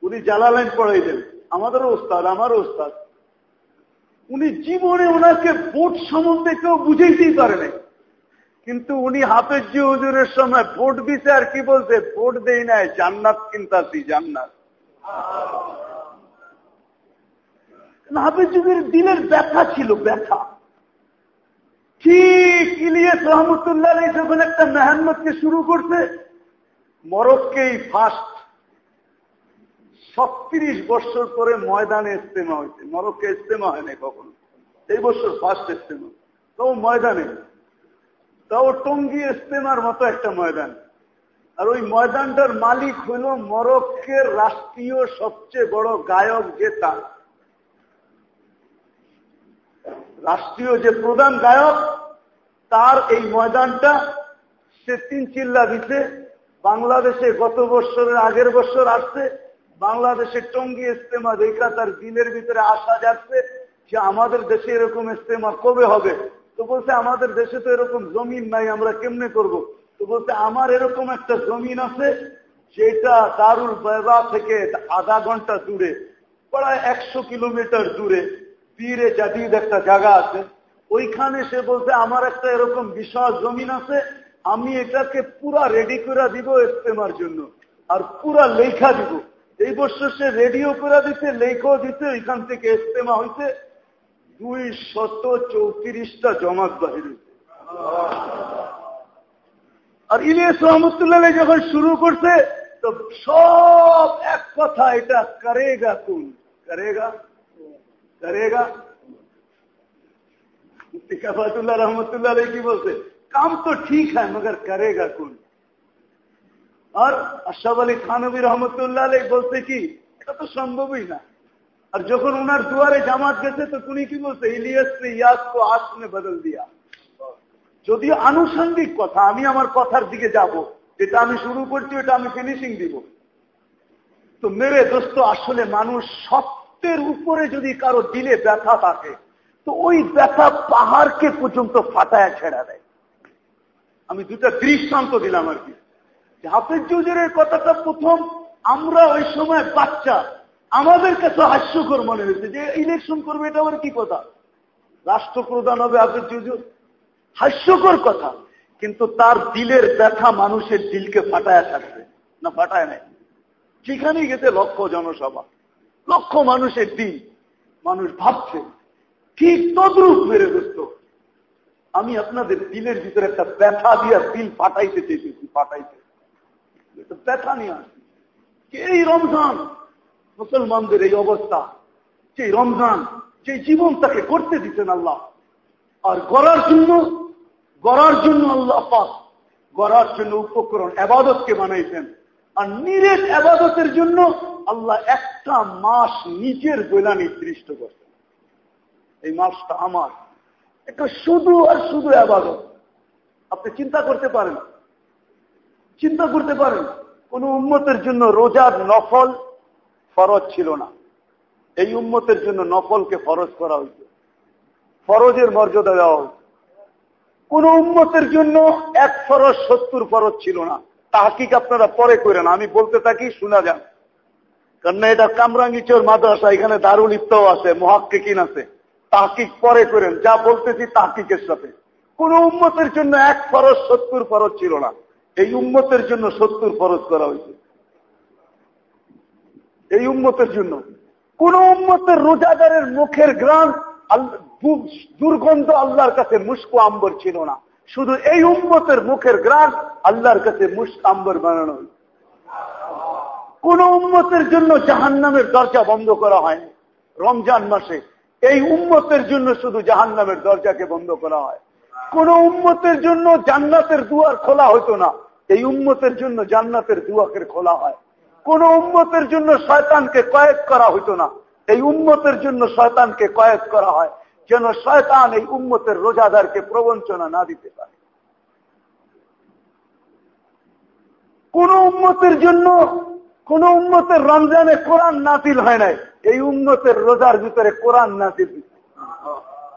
উনি জালালাইন পড়াইলেন আমাদেরও ওস্তাদ, আমারও ওস্তাদ। উনি জীবনে ওনাকে ভোট সম্বন্ধে কেউ বুঝাইতেই পারে নাই। কিন্তু উনি হাফেজ হুজুরের সময় ভোট দিছে আর কি বলছে? ভোট দেই নাই, জান্নাত কিনতাছি, জান্নাত। হাফেজ যুগের দিলের ব্যথা ছিল, ব্যথা। ঠিক ইলিয়াস রহমতুল্লাহ যখন একটা মেহান্নতকে শুরু করছে, মরক্কেই ফার্স্ট ছত্রিশ বছর পরে ময়দানে ইস্তেমা হয়েছে। মরক্কে ইস্তেমা হয় নাই কখনো। এই বছর ফার্স্ট ইস্তেমা তাও ময়দানে। তাও টঙ্গি ইস্তেমার মতো একটা ময়দান। আর ওই ময়দানটার মালিক হইল মরক্কের রাষ্ট্রীয় সবচেয়ে বড় গায়ক যে তার। রাষ্ট্রীয় যে প্রধান গায়ক, তার এই ময়দানটা সে তিন চিল্লা দিতে বাংলাদেশে গত বছরের আগের বছর আসছে। বাংলাদেশের টঙ্গি ইস্তেমা দেখা তার দিনের ভিতরে আসা যাচ্ছে, যে আমাদের দেশে এরকম ইস্তেমা কবে হবে? তো বলছে, আমাদের দেশে তো এরকম জমিন নাই, আমরা কেমনে করব। তো বলছে, আমার এরকম একটা জমিন আছে, যেটা দারুল বেবা থেকে আধা ঘণ্টা দূরে, প্রায় একশো কিলোমিটার দূরে বীরে জাদিদ একটা জায়গা আছে। ওইখানে সে বলছে, আমার একটা এরকম বিশাল জমিন আছে, আমি এটাকে পুরা রেডি করে দিব ইস্তেমার জন্য, আর পুরা লেখা দিব। এই বছর সে রেডিও করে দিতে লেখাও দিতে এখান থেকে ইস্তেমা হইতে দুই শত চৌত্রিশটা জমাত বাহির আর ইলিয়াস রহমতুল্লাহ যখন শুরু করছে, তো সব এক কথা, এটা করেগা কোন? করেগা? করেগা? টিকাফাতুল্লাহ রহমতুল্লাহ কি বলছে? কাম তো ঠিক হয়, মগর করেগা কোন? আর আশাফ আলী খানবী রহমতুল্লাহ আলী বলছে কি, এটা তো সম্ভবই না। আর যখন ওনার দুয়ারে জামাত গেছে, তো উনি কি বলছে, ইলিয়াস ইয়াস কো আসনে বদল দিয়া। যদিও আনুষঙ্গিক কথা, আমি আমার কথার দিকে যাব, যেটা আমি শুরু করছি, ওটা আমি ফিনিশিং দিব। তো মেরে দোস্ত, আসলে মানুষ সত্যের উপরে যদি কারও দিলে ব্যথা থাকে, তো ওই ব্যথা পাহাড়কে পর্যন্ত ফাটায় ছেড়া দেয়। আমি দুটা দৃষ্টান্ত দিলাম আর কি। হাফেজ জুজের কথাটা প্রথম, আমরা ওই সময় বাচ্চা। আমাদের কাছে হাস্যকর মনে হয়েছে যে ইলেকশন করবে, এটা আবার কি কথা? রাষ্ট্রপ্রধান হবে হাফেজ জুজুর হাস্যকর কথা। কিন্তু তার দিলের ব্যথা মানুষের দিলকে ফাটায় থাকবে। না, ফাটায় নাই। যেখানেই গেছে, লক্ষ জনসভা। লক্ষ মানুষের দিল মানুষ ভাবছে ঠিক তদ্রুপ মেরে দোস্ত আমি আপনাদের দিলের ভিতরে একটা ব্যথা দিয়ে দিল ফাটাইতে চেয়েছি, ফাটাইতে। ব্যথা নিয়ে আসি। এই রমজান মুসলমানদের এই অবস্থা, যে রমজান, যে জীবন তাকে করতে দিতেন আল্লাহ। আর গড়ার জন্য গড়ার জন্য আল্লাহ পাক গড়ার জন্য উপকরণ আবাদতকে বানাইছেন। আর নিরেট আবাদতের জন্য আল্লাহ একটা মাস নিজের বেলা নির্দিষ্ট করছেন। এই মাসটা আমার। এটা শুধু আর শুধু আবাদত। আপনি চিন্তা করতে পারেন চিন্তা করতে পারেন, কোন উন্মতের জন্য রোজার নফল ফরজ ছিল না। এই উন্মতের জন্য নকলকে ফরজ করা হয়েছে। ফরজের মর্যাদা দেওয়া হয়েছে। কোন উন্মতের জন্য এক ফরজ সত্তর ফরজ ছিল না। তাহাকিক আপনারা পরে করেন, আমি বলতে থাকি, শোনা যান। কারণ এটা কামরাঙ্গিচোর মাদ্রাসা, এখানে দারুল ইফতাও আছে মহাক্কে কিন আছে। তাহকিক পরে করেন, যা বলতেছি তাহকিকের সাথে। কোন উন্মতের জন্য এক ফরজ সত্তর ফরজ ছিল না। এই উম্মতের জন্য সত্তর ফরজ করা হয়েছে। এই উম্মতের জন্য। কোন উম্মতের রোজাদারের মুখের গ্রাম দুর্গন্ধ আল্লাহর কাছে মুস্কো আম্বর ছিল না। শুধু এই উম্মতের মুখের গ্রাম আল্লাহর কাছে মুস্ক আম্বর বানানো কোন উম্মতের জন্য জাহান নামের দরজা বন্ধ করা হয়নি রমজান মাসে। এই উম্মতের জন্য শুধু জাহান নামের দরজাকে বন্ধ করা হয়। কোন উম্মতের জন্য জান্নাতের দুয়ার খোলা হতো না। এই উম্মতের জন্য জান্নাতের দুয়াকের খোলা হয়। কোন উম্মতের জন্য শয়তানকে কয়েক করা হতো না। এই উম্মতের জন্য শয়তানকে কয়েক করা হয় যেন শয়তান এই উম্মতের রোজাদারকে প্রবঞ্চনা না দিতে পারে। কোন উম্মতের জন্য, কোন উম্মতের রমজানে কোরআন নাতিল হয় নাই। এই উম্মতের রোজার ভিতরে কোরআন নাতিল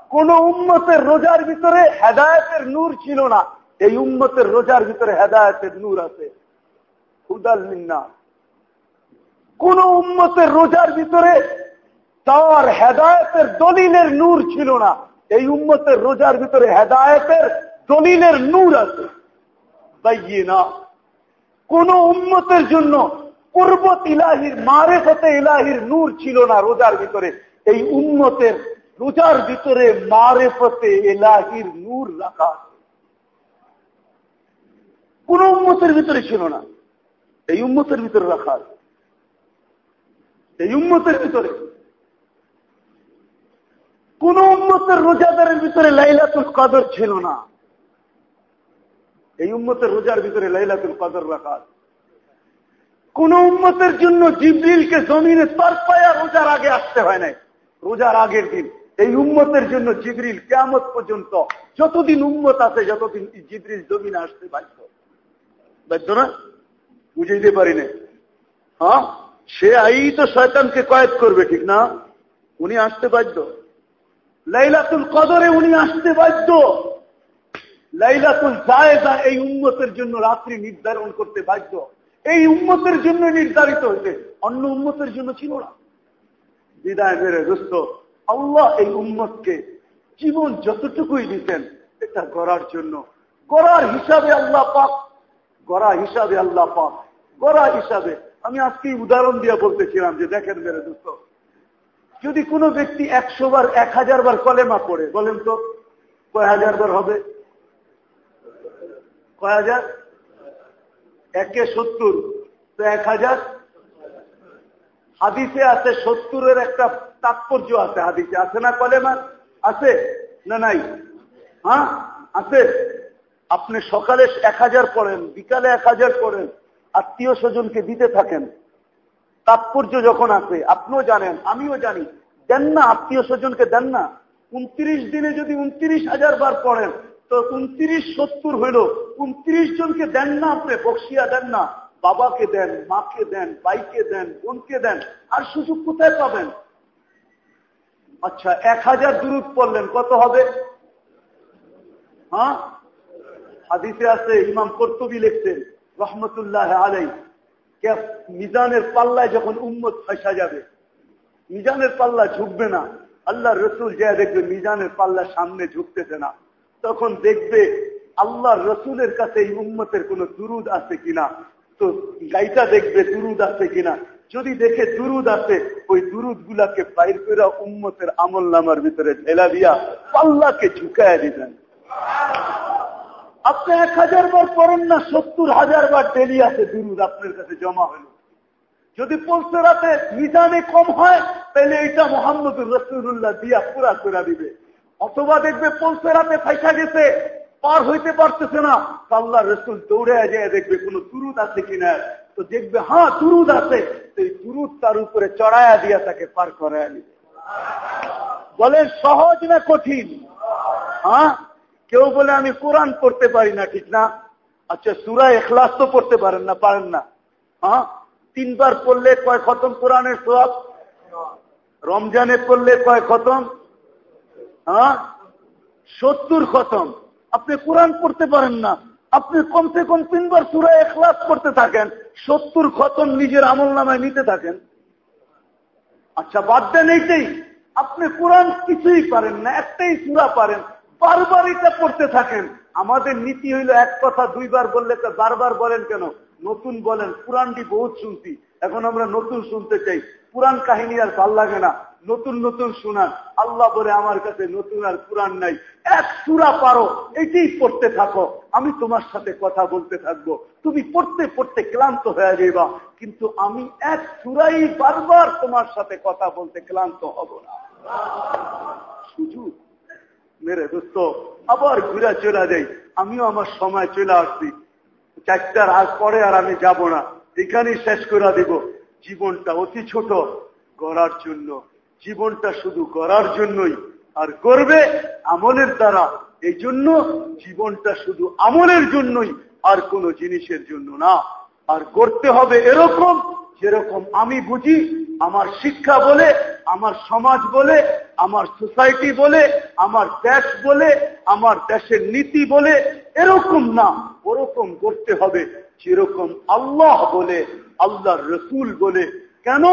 কোন উম্মতের রোজার ভিতরে হেদায়তের নূর ছিল না। এই উম্মতের রোজার ভিতরে হেদায়তের নূর আছে। হুদাল মিন্না কোন উম্মতের রোজার ভিতরে তার হেদায়তের দলিলের নূর ছিল না। এই উম্মতের রোজার ভিতরে হেদায়তের দলিলের নূর আছে। তাইয়ে না কোন উম্মতের জন্য পূর্বত ইলাহির, মারেফতে ইলাহির নূর ছিল না রোজার ভিতরে। এই উম্মতের রোজার ভিতরে মারেফতে এলাহির নূর রাখা কোন উম্মতের ভিতরে ছিল না। এই উম্মতের ভিতরে রাখা এই উম্মতের ভিতরে। কোন উম্মতের রোজাদারের ভিতরে লাইলাতুল কদর ছিল না। এই উম্মতের রোজার ভিতরে লাইলাতুল কদর রাখা কোন উম্মতের জন্য জিবরিলকে জমিনে তর পায়া রোজার আগে আসতে হয় নাই। রোজার আগের দিন। এই উম্মতের জন্য জিবরিল কেমত পর্যন্ত যতদিন উম্মত আছে, যতদিন জিবরিল জমিনে আসতে বাধ্য। বাধ্য না বুঝাইতে পারি না হ্যাঁ? সে আই তো শয়তানকে কয়েদ করবে, ঠিক না? উনি আসতে বাধ্য। লাইলাতুল কদরে উনি আসতে বাধ্য। লাইলাতুল জায়দা এই উন্মতের জন্য রাত্রি নির্ধারণ করতে বাধ্য। এই উন্মতের জন্য নির্ধারিত হয়েছে অন্য উন্মতের জন্য ছিল না। বিদায় মেরে দোস্ত, আল্লাহ এই উন্মতকে জীবন যতটুকুই দিতেন, এটা গড়ার জন্য। গড়ার হিসাবে আল্লাহ পাক গড়া হিসাবে আল্লাহ পাক, গড়া হিসাবে। আমি আজকেই উদাহরণ দিয়ে বলতেছিলাম যে দেখেন মেরে দোস্ত, যদি কোনো ব্যক্তি একশো বার, এক হাজার বার কলেমা পড়ে, বলেন তো, কয় হাজার বার হবে? কয় হাজার? একে সত্তর। তো এক হাজার? হাদিসে আছে সত্তরের একটা তাৎপর্য আছে, হাদিসে আছে না কলেমা? আছে না নাই? হ্যাঁ? আছে? আপনি সকালে এক হাজার পড়েন, বিকালে এক হাজার পড়েন, আত্মীয় স্বজনকে দিতে থাকেন। তাৎপর্য যখন আছে, আপনিও জানেন, আমিও জানি। দেন না, আত্মীয় স্বজনকে দেন না। উনত্রিশ দিনে যদি উনত্রিশ হাজার বার পড়েন, তো উনত্রিশ সত্তর হইল। উনত্রিশ জনকে দেন না আপনি, বক্সিয়া দেন না। বাবাকে দেন, মাকে দেন বাইকে দেন, বোনকে দেন, আর সুযোগ কোথায় পাবেন? আচ্ছা এক হাজার দূরত পড়লেন, কত হবে? হ্যাঁ? হাদিসে আছে, ইমাম কর্তবী লিখছেন, রহমতুল্লাহ আলাই মিজানের পাল্লায় যখন উম্মত ফেসা যাবে, মিজানের পাল্লা ঝুঁকবে না। আল্লাহ রসুল যা দেখবে, মিজানের পাল্লা সামনে ঝুঁকতেছে না। তখন দেখবে আল্লাহ রসুলের কাছে এই উম্মতের কোন দুরুদ আছে কিনা। তো গাইটা দেখবে, দুরুদ আছে কিনা। যদি দেখে দুরুদ আছে, ওই দুরুদ গুলাকে বাইর করে উম্মতের আমল নামার ভিতরে ঢেলা দিয়া পাল্লাকে ঝুঁকায় দিবেন। আপনি এক হাজার বার পড়েন না, সত্তর হাজার বার ডেলি আছে, দুরুদ আপনার কাছে জমা হলো। যদি পৌঁছে রাতে মিজানে কম হয়, তাহলে এটা মোহাম্মদ রসুল্লাহ দিয়া পুরা করে দিবে। অথবা দেখবে পৌঁছে রাতে ফাইসা গেছে, পার হইতে পারতেছে না আল্লাহ রসুল দৌড়ে যায় দেখবে কোন তুরুদ আছে কিনা তো দেখবে হ্যাঁ তুরুদ আছে। সেই তুরুদ তার উপরে চড়ায়া দিয়া তাকে পার করায় দিবে। বলেন, সহজ না কঠিন? হ্যাঁ? কেউ বলে আমি কোরআন পড়তে পারি না, ঠিক না? আচ্ছা সুরা এখলাস তো পড়তে পারেন না পারেন না। হ্যাঁ? তিনবার পড়লে কয় খতম কোরআনের সব রমজানে পড়লে কয় খতম? হ্যাঁ? সত্তর খতম। আপনি কোরআন পড়তে পারেন না। আপনি কমসে কম তিনবার সুরা এখলাস করতে থাকেন, সত্তর খতম নিজের আমল নামায় নিতে থাকেন। আচ্ছা বাদ দেন এইটাই। আপনি কোরআন কিছুই পারেন না, একটাই সুরা পারেন। বারবার এটা পড়তে থাকেন। আমাদের নীতি হইল এক কথা, দুইবার বললে তো বারবার বলেন কেন? নতুন বলেন পুরানটি বহুত শুনছি। এখন আমরা নতুন শুনতে চাই। পুরান কাহিনী আর ভালো লাগে না। নতুন নতুন শোনান। আল্লাহ বলে, আমার কাছে নতুন আর পুরান নাই। এক সুরা পারো এটাই পড়তে থাকো। আমি তোমার সাথে কথা বলতে থাকব। তুমি পড়তে পড়তে ক্লান্ত হয়ে যাইবা। কিন্তু আমি এক সুরাই বারবার তোমার সাথে কথা বলতে ক্লান্ত হব না। সুযোগ মেরে, দোস্ত, আবার ঘুরে চলে যাই। আমিও আমার সময় চলে আসছি। চারটার আগ পরে আর আমি যাব না। এখানেই শেষ করে দিব। জীবনটা অতি ছোট গড়ার জন্য। জীবনটা শুধু গড়ার জন্যই। আর করবে আমলের দ্বারা। এই জন্য জীবনটা শুধু আমলের জন্যই আর কোন জিনিসের জন্য না। আর করতে হবে এরকম যেরকম আমি বুঝি, আমার শিক্ষা বলে, আমার সমাজ বলে, আমার সোসাইটি বলে, আমার দেশ বলে, আমার দেশের নীতি বলে, এরকম না, ওরকম করতে হবে। যেরকম আল্লাহ বলে, আল্লাহর রসুল বলে, কেন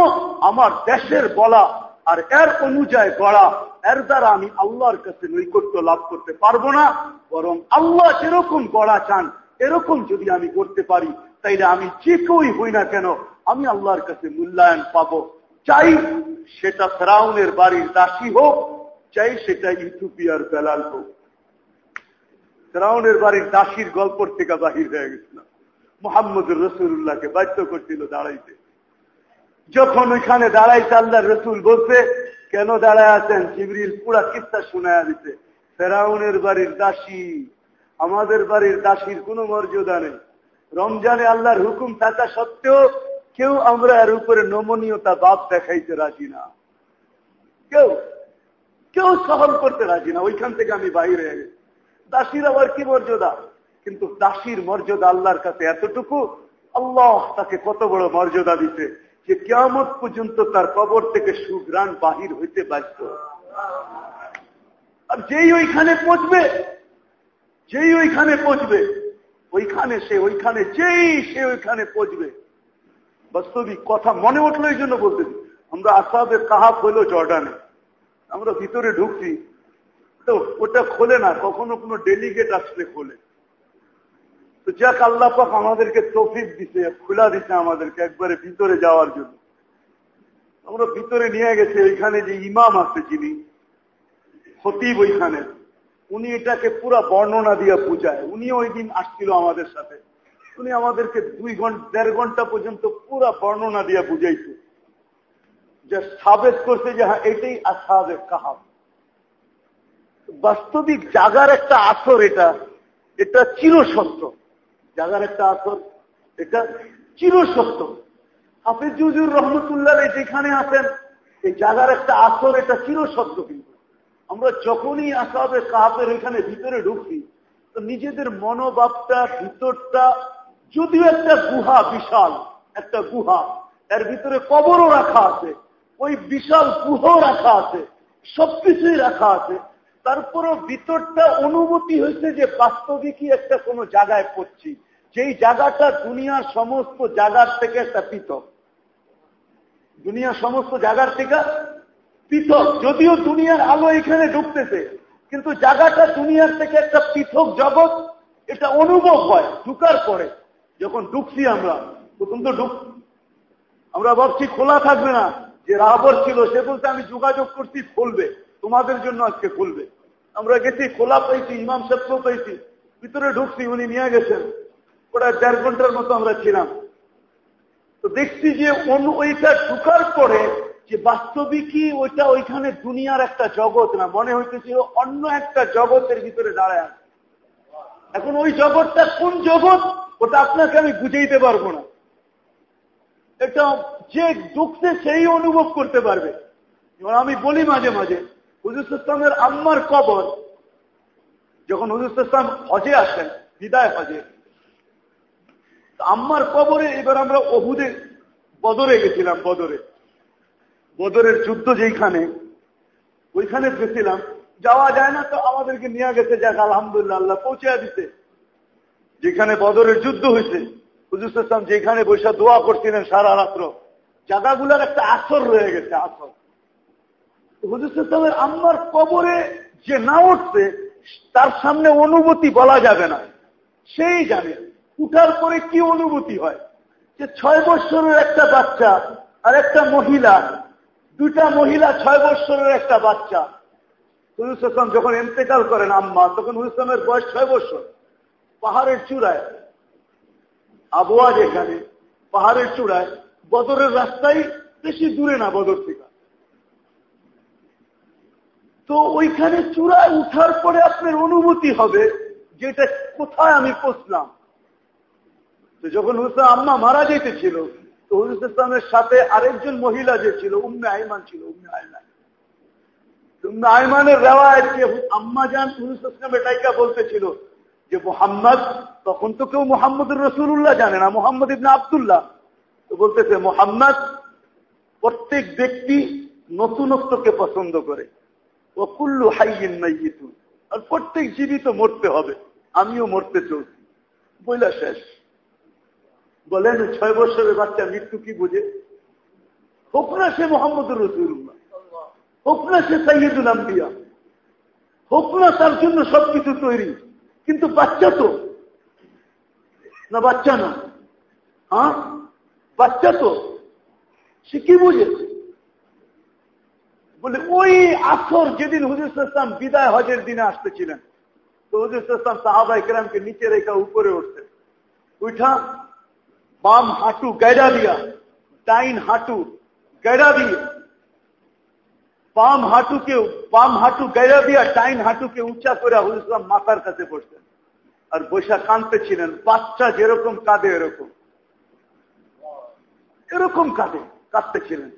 আমার দেশের বলা আর এর অনুযায়ী গড়া, এর দ্বারা আমি আল্লাহর কাছে নৈকট্য লাভ করতে পারব না, বরং আল্লাহ যেরকম গড়া চান, এরকম যদি আমি করতে পারি, তাইলে আমি যে কেউই হই না কেন আমি আল্লাহর কাছে মূল্যায়ন পাব। চাই সেটা ফেরাউনের বাড়ির দাসী হোক চাই সেটা ইথুপিয়ার বেলাল হোক। ফেরাউনের বাড়ির দাসীর গল্প থেকে বাহির হয়ে গেছিল মোহাম্মদ রসুল্লাহকে বাধ্য করছিল দাঁড়াইতে। যখন ওইখানে দাঁড়াইতে আল্লাহ রসুল বলছে, কেন দাঁড়ায় আছেন? জিবরিল পুরা কিস্তা শোনায় দিতে ফেরাউনের বাড়ির দাসী, আমাদের বাড়ির দাসীর কোনো মর্যাদা নেই। রমজানে আল্লাহর হুকুম থাকা সত্ত্বেও কেউ আমরা এর উপরে নমনীয়তা বাপ দেখাইতে রাজি না। কেউ কেউ সহন করতে রাজি না। ওইখান থেকে আমি বাইরে দাসির আবার কি মর্যাদা? কিন্তু দাসির মর্যাদা আল্লাহর কাছে এতটুকু, আল্লাহ তাকে কত বড় মর্যাদা দিতে যে কেমত পর্যন্ত তার কবর থেকে সুগ্রাণ বাহির হইতে বাধ্য। আর যেই ওইখানে পৌঁছবে, যেই ওইখানে পৌঁছবে, ওইখানে সে, ওইখানে যেই সে ওইখানে পৌঁছবে বাস্তবিক কথা মনে উঠল এই জন্য বলতেছি আমরা আসাদের কাহাব হইল জর্ডানে। আমরা ভিতরে ঢুকছি। তো ওটা খোলে না, কখনো কোনো ডেলিগেট আসলে খোলে। তো যাক, আল্লাহ পাক আমাদেরকে তফিক দিছে, খোলা দিছে আমাদেরকে একবারে ভিতরে যাওয়ার জন্য। আমরা ভিতরে নিয়ে গেছে ওইখানে যে ইমাম আছে যিনি, খতিব ওইখানে, উনি এটাকে পুরা বর্ণনা দিয়ে বুঝায়। উনি ওই দিন আসছিল আমাদের সাথে। উনি আমাদেরকে দুই ঘণ্টা, দেড় ঘণ্টা পর্যন্ত পুরা বর্ণনা দিয়ে বুঝাইছে। যে সাবেত করছে যে হ্যাঁ এটাই আসাবের কাহাব। বাস্তবিক জাগার একটা আসর এটা এটা চিরসত্য। জাগার একটা আসর, এটা চিরসত্য। হাফিজুজুর রহমতুল্লাহ যেখানে আছেন, এই জাগার একটা আসর এটা চিরসত্য কিন্তু। আমরা যখনই আসাবে কাহাবের এখানে ভিতরে ঢুকছি, তো নিজেদের মনোভাবটা, ভিতরটা যদিও একটা গুহা বিশাল, একটা গুহা, এর ভিতরে কবরও রাখা আছে, ওই বিশাল গুহও রাখা আছে, সবকিছুই রাখা আছে। তারপরও ভিতরটা অনুভূতি হয়েছে যে বাস্তবিকই একটা কোনো জায়গায় পড়ছি। যেই জায়গাটা দুনিয়ার সমস্ত জায়গার থেকে একটা পৃথক। দুনিয়ার সমস্ত জায়গার থেকে পৃথক। যদিও দুনিয়ার আলো এখানে ঢুকতেছে, কিন্তু জায়গাটা দুনিয়ার থেকে একটা পৃথক জগৎ, এটা অনুভব হয়, ঢুকার পরে। যখন ঢুকছি আমরা, প্রথম তো ঢুক আমরা ভাবছি খোলা থাকবে না, যে রাবর ছিল, সে বলতে আমি যোগাযোগ করছি, খুলবে। তোমাদের জন্য আজকে খুলবে। আমরা গেছি, খোলা পেয়েছি ইমাম সাহেবকেও পেয়েছি ভিতরে ঢুকছি, উনি নিয়ে গেছেন। ওটা দেড় ঘণ্টার মতো আমরা ছিলাম। তো দেখছি যে ওইটা ঢুকার পরে যে বাস্তবিকই ওইটা ওইখানে দুনিয়ার একটা জগৎ না, মনে হইতেছিল অন্য একটা জগতের ভিতরে দাঁড়ায় এখন ওই জগৎটা কোন জগৎ? ওটা আপনাকে আমি বুঝাইতে পারব না। এটা যে ঢুকছে সেই অনুভব করতে পারবে। আমি বলি মাঝে মাঝে, হুজুর ইসলামের আম্মার কবর, যখন হুজুর ইসলাম হজে আসেন, বিদায় হজে আম্মার কবরে এবার আমরা অহুদে বদরে গেছিলাম, বদরে। বদরের যুদ্ধ যেইখানে, ওইখানে গেছিলাম। যাওয়া যায় না তো আমাদেরকে নিয়ে গেছে, যাক, আলহামদুলিল্লাহ, আল্লাহ পৌঁছে দিতে যেখানে বদরের যুদ্ধ হয়েছে, হুজুর ইসলাম যেখানে বৈশা দোয়া করছিলেন সারা রাত্র, জায়গাগুলোর একটা আসর রয়ে গেছে আসর। হুজুর ইসলামের আম্মার কবরে যে না উঠছে, তার সামনে অনুভূতি বলা যাবে না। সেই জানে, উঠার পরে কি অনুভূতি হয়? যে ছয় বৎসরের একটা বাচ্চা আর একটা মহিলা দুটা মহিলা ছয় বৎসরের একটা বাচ্চা। হুজুর ইসলাম যখন এন্তেকাল করেন আম্মা, তখন হুজুর ইসলামের বয়স ছয় বছর পাহাড়ের চূড়ায়, আবহাওয়া যেখানে, পাহাড়ের চূড়ায়, বদরের রাস্তায় বেশি দূরে না বদর থেকে। তো ওইখানে চূড়ায় উঠার পরে আপনার অনুভূতি হবে যেটা কোথায় আমি পৌঁছলাম। তো যখন হুসলাম আম্মা মারা যেতেছিল, তো হুজুর ইসলামের সাথে আরেকজন মহিলা যে ছিল, উম্মে আইমান ছিল, উম্মে আইমান উম্মে আইমানের রেওয়ায় যে আম্মা যান, হুজুর ইসলাম এটাইকা বলতেছিল যে মোহাম্মদ, তখন তো কেউ মোহাম্মদুর রসুল্লাহ জানে না, মোহাম্মদ ইবনা আবদুল্লাহ। তো বলতেছে, মোহাম্মদ প্রত্যেক ব্যক্তি নতুনত্বকে পছন্দ করে। ও কুল্লু হাইয়েন নাইতু আর প্রত্যেক জীবিত মরতে হবে। আমিও মরতে চলছি। বইলা শেষ। বলেন, ছয় বছরের বাচ্চা মৃত্যু কি বোঝে? হোক না সে মোহাম্মদুর রসুল্লাহ হোক না সে সাইয়দুল আম্বিয়া। হোক না তার জন্য সবকিছু তৈরি। কিন্তু বাচ্চা তো না বাচ্চা না হ্যাঁ বাচ্চা তো সে কি বুঝে বলে ওই আসর যেদিন হুজুর ইসলাম বিদায় হজের দিনে আসতেছিলেন তো হুজুর ইসলাম সাহাবা ইকরামকে নিচে রেখা উপরে উঠতে উঠা, বাম হাঁটু গেড়া দিয়া, ডাইন হাঁটু গেড়া দিয়ে বাম হাঁটুকে বাম হাঁটু গেড়া দিয়া ডাইন হাঁটুকে উঁচা করে হুজুর ইসলাম মাথার কাছে পড়তেন আর বৈশা কাঁদতেছিলেন, বাচ্চা যেরকম কাঁদে এরকম। এরকম কাঁদে, কাঁদতেছিলেন।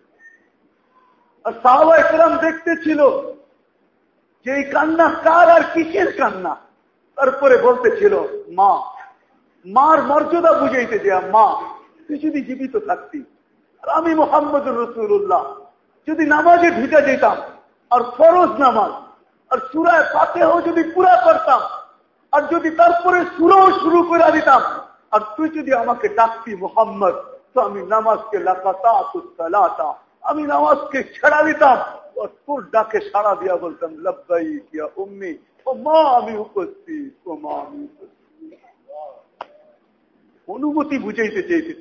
আর সাহবা একরাম দেখতেছিল যে এই কান্না কার আর কিসের কান্না? তারপরে বলতেছিল, মা, মার মর্যাদা বুঝাইতে যে মা, তুই যদি জীবিত থাকতি। আর আমি মোহাম্মদ রসুল্লাহ যদি নামাজে ঢুকে যেতাম, আর ফরজ নামাজ, আর সুরায় পাতেও যদি পুরা করতাম, আর যদি তারপরে সুরাও শুরু করে দিতাম, আর তুই যদি আমাকে ডাকতি মোহাম্মদ, তো আমি নামাজকে লাকাতা আমি নামাজকে ছেড়া দিতাম। আর তোর ডাকে সাড়া দিয়া বলতাম লব্বাই কিয়া উম্মি ও মা আমি উপস্থিত ও মা আমি উপস্থিত। বুঝাইতে চেয়েছি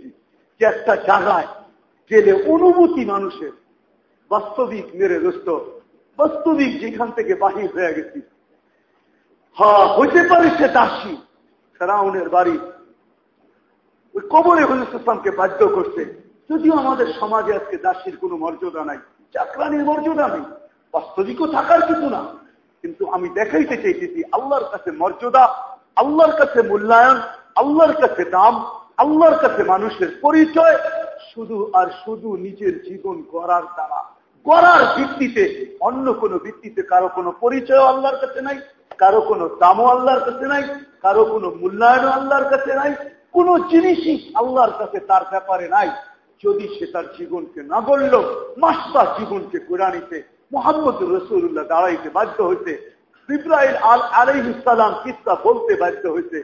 যে একটা জায়গায় গেলে অনুমতি মানুষের। বাস্তবিক মেরে দোস্ত, বাস্তবিক যেখান থেকে বাহির হয়ে গেছি। হ্যাঁ হইতে পারে সে দাসী, ফেরাউনের বাড়ি। ওই কবরে হজরতকে বাধ্য করছে। যদিও আমাদের সমাজে আজকে দাসীর কোনো মর্যাদা নাই, চাকরানির মর্যাদা নেই, বাস্তবিকও থাকার কিছু না। কিন্তু আমি দেখাইতে চাইতেছি, আল্লাহর কাছে মর্যাদা, আল্লাহর কাছে মূল্যায়ন, আল্লাহর কাছে দাম, আল্লাহর কাছে মানুষের পরিচয়, শুধু আর শুধু নিজের জীবন গড়ার দ্বারা। গড়ার ভিত্তিতে, অন্য কোনো ভিত্তিতে কারও কোনো পরিচয় আল্লাহর কাছে নাই, কারও কোনো দামও আল্লাহর কাছে নাই, কারও কোনো মূল্যায়নও আল্লাহর কাছে নাই, কোন জিনিসই আল্লাহর কাছে তার ব্যাপারে নাই। যদি সে তার জীবনকে না গড়ল মাস্তা জীবনকে গোড়া নিতে, মোহাম্মদ রসুল্লাহ দাঁড়াইতে বাধ্য হইতে, ইব্রাহিম আল আলাইসালাম কিস্তা বলতে বাধ্য হইতে,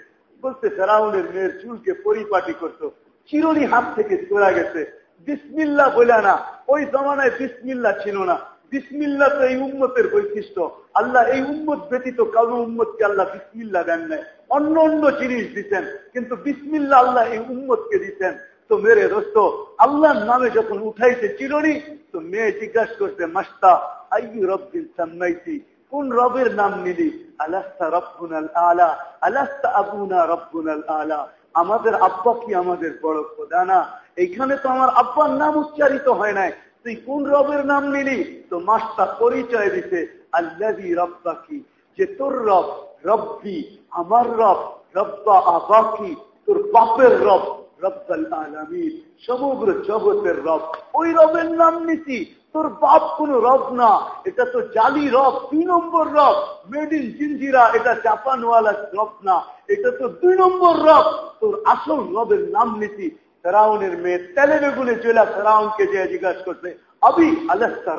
বলতে ফেরাউনের মেয়ের চুলকে পরিপাটি করত, চিরনি হাত থেকে চলে গেছে বিসমিল্লা বলে না। ওই জমানায় বিসমিল্লা ছিল না। বিসমিল্লা তো এই উম্মতের বৈশিষ্ট্য। আল্লাহ এই উম্মত ব্যতীত কারও উম্মতকে আল্লাহ বিসমিল্লা দেন নাই। অন্য অন্য জিনিস দিতেন, কিন্তু বিসমিল্লা আল্লাহ এই উম্মতকে দিতেন। তো মেরে দোস্ত, আল্লাহর নামে যখন উঠাইছে চিরনি, তো মেয়ে জিজ্ঞাসা করছে, মাস্তা, আইয়ু রব্বিন সান্নাইতি কোন রবের নাম নিলি? আলাস্তা রব্বুনাল আলা, আলাস্তা আবুনা রব্বুনাল আলা। আমাদের আব্বা কি আমাদের বড় খোদা না এইখানে তো আমার আব্বার নাম উচ্চারিত হয় নাই। তুই কোন রবের নাম নিলি? তো মাস্টার পরিচয় দিতে আল্লাদি রব্বা কি যে তোর রব, রব্বি আমার রব, রব্বা আবাকি তোর বাপের রব, রব্বাল আলমী সমগ্র জগতের রব। ওই রবের নাম নিতি তোর বাপ কোন রব না, এটা তো জালি রব দুই নম্বর রব। মেড ইন জিঞ্জিরা এটা জাপানওয়ালা রব না, এটা তো দুই নম্বর রব। তোর আসল রবের নাম নিতি, ফেরাউনের মেয়ে তেলে বেগুনে চলে ফেরাউনকে যে জিজ্ঞাসা করছে, আবি আলাস্তা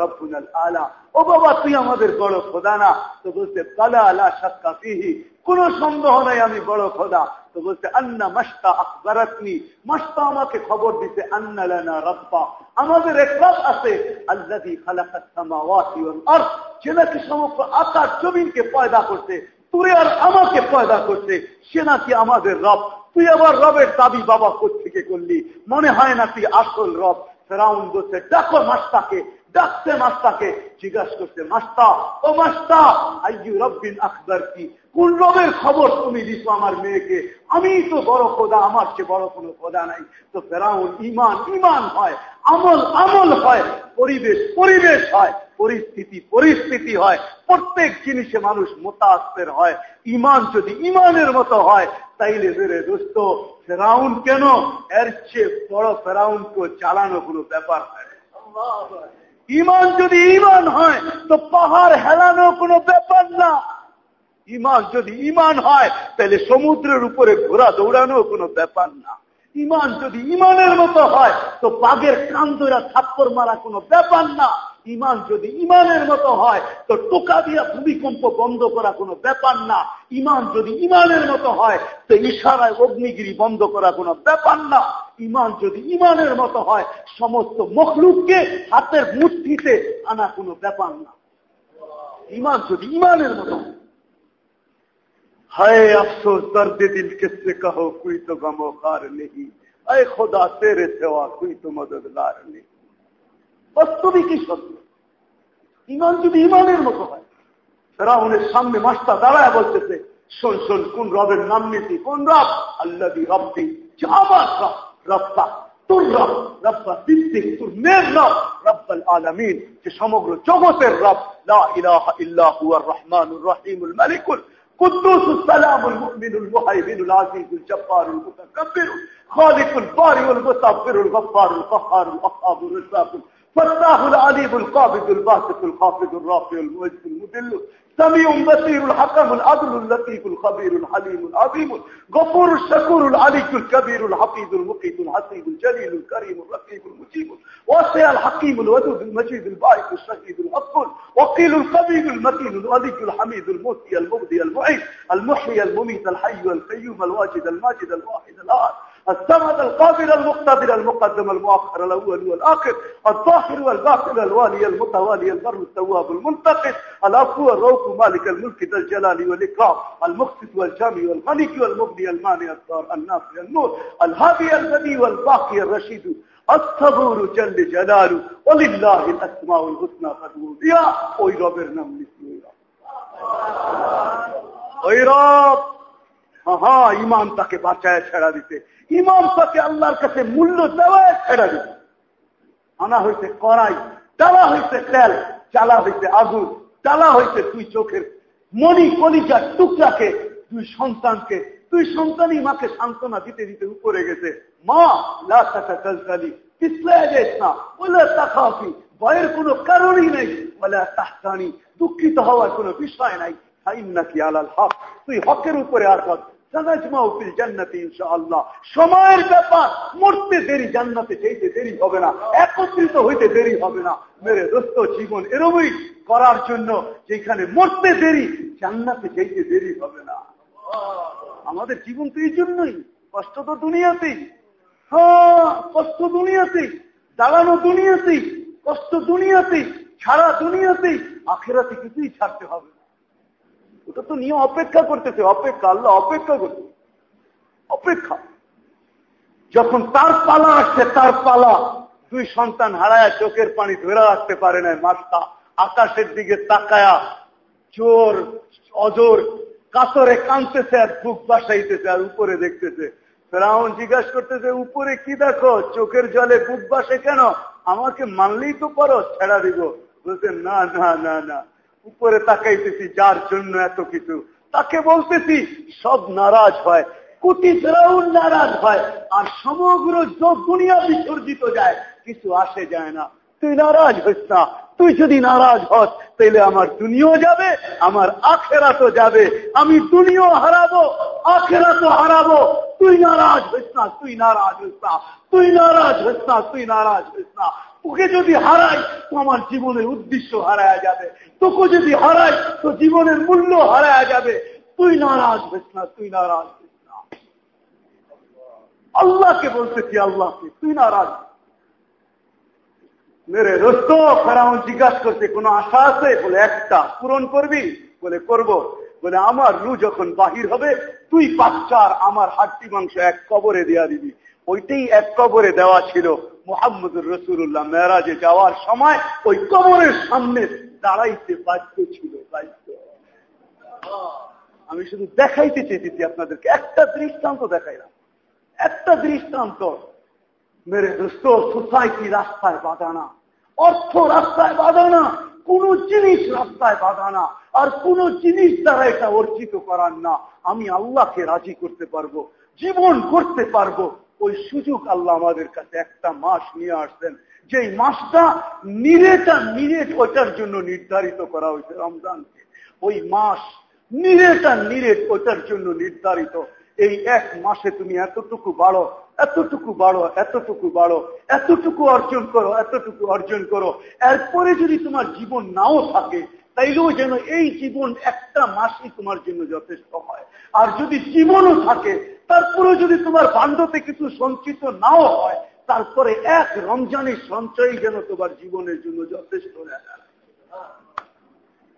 ও বাবা, তুই আমাদের বড় খোদা না? তো বলছে কালা আলা সাক্কা ফিহি। কোন সন্দেহ নাই, আমি বড় খোদা। তো বলছে, আন্না মাস্তা আখবরাতনি। মাস্তা আমাকে খবর দিতে আন্না লানা রব্বা। আমাদের এক রব আছে আল্লাদি খালাকাত সামাওয়াতি ওয়াল আরদ। যে নাকি সমগ্র আকাশ জমিনকে পয়দা করতে তুই আর আমাকে পয়দা করতে সে নাকি আমাদের রব। তুই আবার রবের দাবি বাবা থেকে করলি? মনে হয় না তুই আসল রব? ফেরাউন বলছে ডাকো মাস্তাকে ডাকছে মাস্তাকে, জিজ্ঞাসা করছে মাস্তা, ও মাস্তা, আইয়ু রব্বিন আখবর কি কোন রবের খবর তুমি দিছো আমার মেয়েকে? আমি তো বড় খোদা, আমার চেয়ে বড় কোনো খোদা নাই। তো ফেরাউন ইমান ইমান হয়, আমল আমল হয়, পরিবেশ পরিবেশ হয়, পরিস্থিতি পরিস্থিতি হয়, প্রত্যেক জিনিসে মানুষ মোতাস্তের হয় ইমান যদি ইমানের মতো হয়, তাইলে বেড়ে দোস্ত, ফেরাউন কেন? এর চেয়ে বড় ফেরাউনকে চালানো কোনো ব্যাপার হয় ইমান যদি ইমান হয়, তো পাহাড় হেলানো কোনো ব্যাপার না। ইমান যদি ইমান হয়, তাহলে সমুদ্রের উপরে ঘোরা দৌড়ানো কোনো ব্যাপার না। ইমান যদি ইমানের মতো হয়, তো বাঘের কান ধরা থাপ্পর মারা কোনো ব্যাপার না। ইমান যদি ইমানের মতো হয়, তো টোকা দিয়া ভূমিকম্প বন্ধ করা কোনো ব্যাপার না। ইমান যদি ইমানের মতো হয়, তো ইশারায় অগ্নিগিরি বন্ধ করা কোনো ব্যাপার না। ইমান যদি ইমানের মতো হয়, সমস্ত মখলুককে হাতের মুঠিতে আনা কোনো ব্যাপার না। ইমান যদি ইমানের মতো হায়। हाय अफसोस दर्द दिल किससे कहो कोई तो गमोकार नहीं अय खुदा तेरे सेवा कोई तो মদতগার নেই বাস্তবিক সত্য? ইমান যদি ইমানের মতো হয়, ফেরাউনের সামনে মাস্তা দাঁড়ায় বলতেছে, শোন শোন, কোন রবের নাম নিতি কোন রব? আল্লাহ রব্বি রব্বা। তোর রব, রব্বা দিদ্দিক তোর মেয়ের রব, রব্বাল আলমিন। যে সমগ্র জগতের রব, লা ইলাহা ইল্লাহ রহমানুর রহিমুল মালিকুল। قدوس السلام المؤمن المهيمن العزيز الجبار المتكبر خالق الباري والمصبر الغفار القهار الأصحاب الرزاق فتاه العليم القابض الباسط الخافض الرافع المعز المدل. سميع بصير الحكم العدل اللطيف الخبير الحليم العظيم غفور الشكور العلي الكبير الحفيظ المقيت الحسيب الجليل الكريم الرقيب المجيب واسع الحكيم الودود المجيد الباعث الشهيد الأطفل وقيل القبيل المتين الولي الحميد الموتي المبدي المعيد المحيي المميت الحي القيوم الواجد الماجد الواحد الآخر السند القابل المقتدر المقدم المؤخر الأول والآخر الظاهر والباطن الوالي المتوالي البر التواب المنتقد العفو والروح مالك الملك ذا الجلال والإكرام المقسط والجامي والملك والمبني المانع الدار النافع النور الهادي الذي والباقي الرشيد الصبور جل جلاله ولله الأسماء الحسنى قد بها وإلى من اسمه يا رب! হ্যাঁ ইমান তাকে বাঁচায় ছেড়া দিতে। ইমাম তাকে আল্লাহর কাছে মূল্য দেওয়ায় ছেড়ে দিবে আনা হইতে করাই চালা হইতে তেল, চালা হইতে আগুন চালা হইতে তুই চোখের মনি কলিজার টুকরাকে তুই সন্তানকে তুই সন্তানই মাকে সান্ত্বনা দিতে দিতে উপরে গেছে। মা লাশাটা কালকালি পিছলায় যাইস না বলে তাকাফি ভয়ের কোনো কারণই নেই, বলে তাহতানি, দুঃখিত হওয়ার কোনো বিষয় নাই। নাকি আলাল হক, তুই হকের উপরে আর সময়ের ব্যাপার, মরতে দেরি, জান্নাতে দেরি হবে না, একত্রিত হইতে দেরি হবে না। মেরে দোস্ত, জীবন এরমই করার জন্য যেখানে মরতে দেরি, জান্নাতে দেরি হবে না। আমাদের জীবন তো এই জন্যই, কষ্ট তো দুনিয়াতেই। হ্যাঁ কষ্ট দুনিয়াতেই, দাঁড়ানো দুনিয়াতেই, কষ্ট দুনিয়াতেই, ছাড়া দুনিয়াতেই, আখেরাতে কিছুই ছাড়তে হবে ওটা তো নিয়ে অপেক্ষা করতেছে, অপেক্ষা, আল্লাহ অপেক্ষা করতে অপেক্ষা। যখন তার পালা আসছে, তার পালা, দুই সন্তান হারায় চোখের পানি ধরে রাখতে পারে না মাস্তা আকাশের দিকে তাকায়া চোর অজোর, কাতরে কানতেছে আর বুক বাসাইতেছে আর উপরে দেখতেছে। ফেরাউন জিজ্ঞাসা করতেছে, উপরে কি দেখো? চোখের জলে বুক বাসে কেন? আমাকে মানলেই তো পারো, ছেড়া দিব। বলছে, না না না না। উপরে তাকাইতেছি, যার জন্য এত কিছু। তাকে বলতেছি, সব নারাজ হয়, কোটি ফেরাউন নারাজ হয়, আর সমগ্র দুনিয়া বিসর্জিত যায়, কিছু আসে যায় না। তুই নারাজ হইস না, তুই যদি নারাজ হস তাহলে আমার দুনিয়াও যাবে, আমার আখেরা তো যাবে, আমি দুনিয়াও হারাবো আখেরা তো হারাবো। তুই নারাজ হইস না, তুই নারাজ হইস না, তুই নারাজ হইস না, তুই নারাজ হইস না। ওকে যদি হারাই, তো আমার জীবনের উদ্দেশ্য হারায় যাবে। তোকে যদি হারাই, তো জীবনের মূল্য হারায় যাবে। তুই নারাজ হইস না, তুই নারাজ হইস না। আল্লাহকে বলতেছি, আল্লাহকে, তুই নারাজ মেরে দোস্ত, ফেরাউন জিজ্ঞাসা করছে, কোনো আশা আছে? বলে, একটা, পূরণ করবি? বলে, করব। বলে, আমার রু যখন বাহির হবে, তুই বাচ্চার আমার হাড্ডি মাংস এক কবরে দেওয়া দিবি। ওইটাই এক কবরে দেওয়া ছিল মোহাম্মদুর রসুল্লাহ মেয়েরাজে যাওয়ার সময় ওই কবরের সামনে দাঁড়াইতে বাধ্য ছিল, বাধ্য। আমি শুধু দেখাইতে চেয়েছি আপনাদেরকে, একটা দৃষ্টান্ত দেখাইলাম। একটা দৃষ্টান্ত, মেরে দোস্ত সোসাইটি রাস্তায় বাঁধানা অর্থ রাস্তায় বাঁধানা কোন জিনিস রাস্তায় বাঁধানা আর কোন জিনিস দ্বারা এটা অর্জিত করার না। আমি আল্লাহকে রাজি করতে পারব, জীবন করতে পারব। ওই সুযোগ আল্লাহ আমাদের কাছে একটা মাস নিয়ে আসছেন। যে মাসটা নিরেটা নিরেট ওইটার জন্য নির্ধারিত করা হয়েছে রমজানকে। ওই মাস নিরেটা নিরেট ওইটার জন্য নির্ধারিত। এই এক মাসে তুমি এতটুকু বাড়ো এতটুকু বাড়ো এতটুকু বাড়ো, এতটুকু অর্জন করো, এতটুকু অর্জন করো। এরপরে যদি তোমার জীবন নাও থাকে, তাইলেও যেন এই জীবন একটা মাসই তোমার জন্য যথেষ্ট হয়। আর যদি জীবনও থাকে, তারপরেও যদি তোমার বান্ধবে কিছু সঞ্চিত নাও হয় তারপরে এক রমজানের সঞ্চয় যেন তোমার জীবনের জন্য যথেষ্ট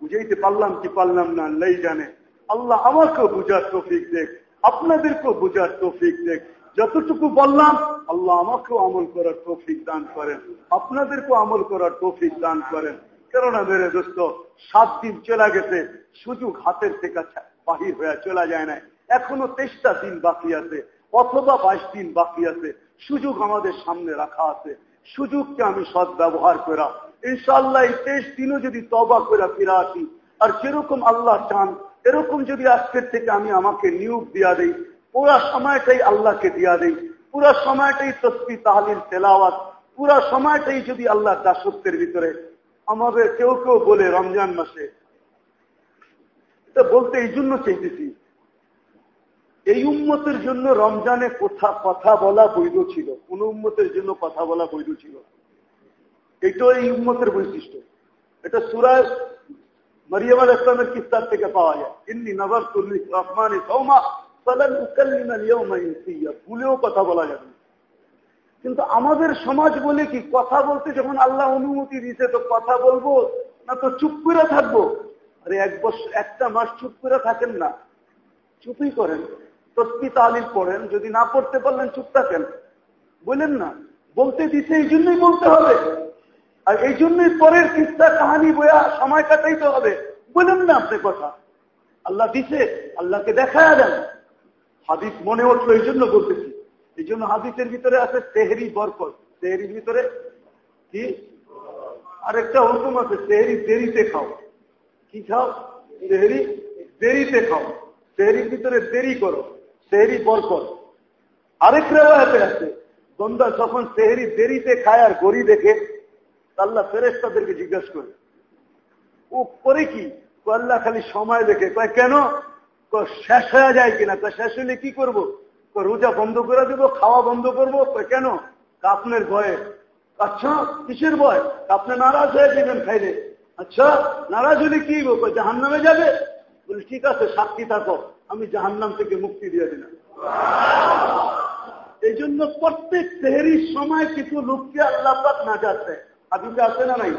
বুঝাইতে পারলাম কি পারলাম না আল্লাহ জানে। আল্লাহ আমাকেও বুঝার তৌফিক দেখ, আপনাদেরকেও বুঝার তৌফিক দেখ। যতটুকু বললাম, আল্লাহ আমাকেও আমল করার তৌফিক দান করেন। আপনাদেরকেও আমল করার তৌফিক দান করেন। কেননা মেরে দোস্ত, সাত দিন চলে গেছে, সুযোগ হাতের থেকে বাহির হয়ে চলে যায় না এখনও তেইশটা দিন বাকি আছে, অথবা বাইশ দিন বাকি আছে। সুযোগ আমাদের সামনে রাখা আছে। সুযোগকে আমি সৎ ব্যবহার করা ইনশাল্লাহ এই তেইশ দিনও যদি তবা করে ফিরে আসি, আর যেরকম আল্লাহ চান, এরকম যদি আজকের থেকে আমি আমাকে নিয়োগ দিয়া দেই, পুরা সময়টাই আল্লাহকে দিয়া দেই, পুরা সময়টাই তসবি, তাহলিল, তেলাওয়াত, পুরা সময়টাই যদি আল্লাহ দাসত্বের ভিতরে আমাদের কেউ কেউ বলে রমজান মাসে। এটা বলতে এই জন্য চাইতেছি এই উম্মতের জন্য রমজানে কথা কথা বলা বৈধ ছিল। কোন উম্মতের জন্য কথা বলা বৈধ ছিল এটাও এই উম্মতের বৈশিষ্ট্য। এটা সুরায় মরিয়ম ইসলামের কিস্তার থেকে পাওয়া যায়। ইন্নি নজর তুল্লি রহমানি সৌমা ভুলেও কথা বলা যাবে কিন্তু আমাদের সমাজ বলে কি, কথা বলতে যখন আল্লাহ অনুমতি দিতে তো কথা বলব না তো চুপ করে থাকব? আরে এক বছর, একটা মাস চুপ করে থাকেন না। চুপই করেন। তসবি তালিম পড়েন, যদি না পড়তে পারলেন চুপ থাকেন। বলেন না, বলতে দিছে এই জন্যই বলতে হবে। আর এই জন্যই পরের কিস্তা কাহানি বয়া সময় কাটাইতে হবে। বলেন না আপনি কথা। আল্লাহ দিছে, আল্লাহকে দেখা দেন। হাদিস মনে উঠল, এই জন্য বলতেছি। এই জন্য হাদিসের ভিতরে আছে তেহরি বরকত। তেহরির ভিতরে কি? আরেকটা হুকুম আছে, তেহরি দেরিতে খাও। কি খাও? তেহরি দেরিতে খাও। তেহরির ভিতরে দেরি করো। তেহরি বরকত আরেক রেওয়াতে আছে, বন্দা যখন তেহরি দেরিতে খায় আর গড়ি দেখে, আল্লাহ ফেরেস তাদেরকে জিজ্ঞাসা করে, ও করে কি? আল্লাহ খালি সময় দেখে। কয়, কেন? শেষ হয়ে যায় কিনা? তা শেষ হলে কি করব? রোজা বন্ধ করে দেব, খাওয়া বন্ধ করব? কেন? আপনার ভয়ে। আচ্ছা কিসের ভয়? আপনি নারাজ হয়ে যাবেন খাইলে। আচ্ছা নারাজ হলে কি জাহান নামে যাবে? বলি, ঠিক আছে, সাক্ষী থাকো। আমি জাহান্নাম থেকে মুক্তি দিয়ে দিলাম। এই জন্য প্রত্যেক তেহরির সময় কিছু লোককে আল্লাহ না যাচ্ছে হাদিসে আছে না নাই?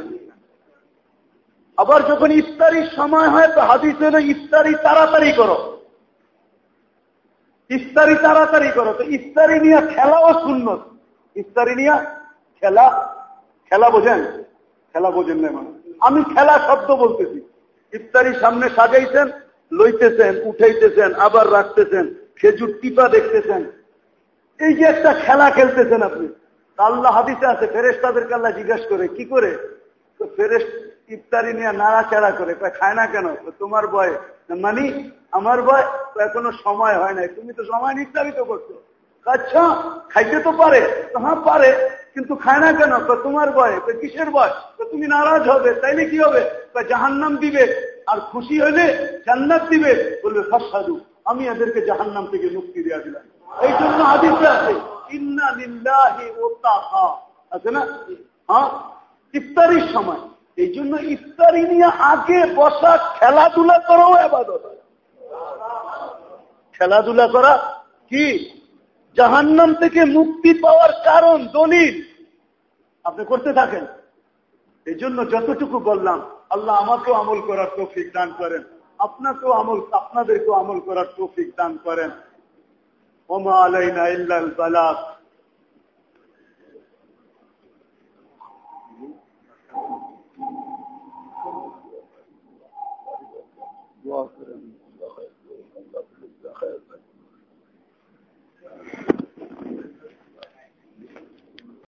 আবার যখন ইফতারির সময় হয়, তো হাদিস হলো ইফতারি তাড়াতাড়ি করো। ইফতারি তাড়াতাড়ি করো। তো ইফতারি নিয়ে খেলাও শূন্য ইফতারি নিয়ে খেলা খেলা বোঝেন? খেলা বোঝেন না মানে আমি খেলা শব্দ বলতেছি। ইফতারি সামনে সাজাইছেন লইতেছেন, উঠাইতেছেন, আবার রাখতেছেন, খেজুর টিপা দেখতেছেন। এই যে একটা খেলা খেলতেছেন আপনি আল্লাহ হাদিসে আছে ফেরেস তাদেরকে আল্লাহ জিজ্ঞাসা করে, কি করে? তো ফেরেস ইফতারি নিয়ে নাড়াচাড়া করে খায় না কেন? তোমার বয় মানি আমার বয় এখনও সময় হয় নাই, তুমি তো সময় নির্ধারিত করছ। আচ্ছা খাইতে তো পারে। হ্যাঁ পারে, কিন্তু খায় না কেন? তোমার বয় কিসের বয় তুমি নারাজ হবে, তাইলে কি হবে? জাহান্নাম দিবে। আর খুশি হইলে জান্নাত দিবে বলবে ফাসাদু আমি এদেরকে জাহান্নাম থেকে মুক্তি দেওয়া দিলাম। এই জন্য আদিতে আছে, ইন্না লিল্লাহি আছে না? হ্যাঁ? ইফতারির সময়। এই জন্য ইফতারি নিয়ে আগে বসা, খেলাধুলা করাও আবাদত খেলাধুলা করা কি? জাহান্নাম থেকে মুক্তি পাওয়ার কারণ, দলিল। আপনি করতে থাকেন। এই জন্য যতটুকু বললাম আল্লাহ আমাকেও আমল করার তৌফিক দান করেন। আপনাকেও আমল, আপনাদেরকেও আমল করার তৌফিক দান করেন। ওমা করেন।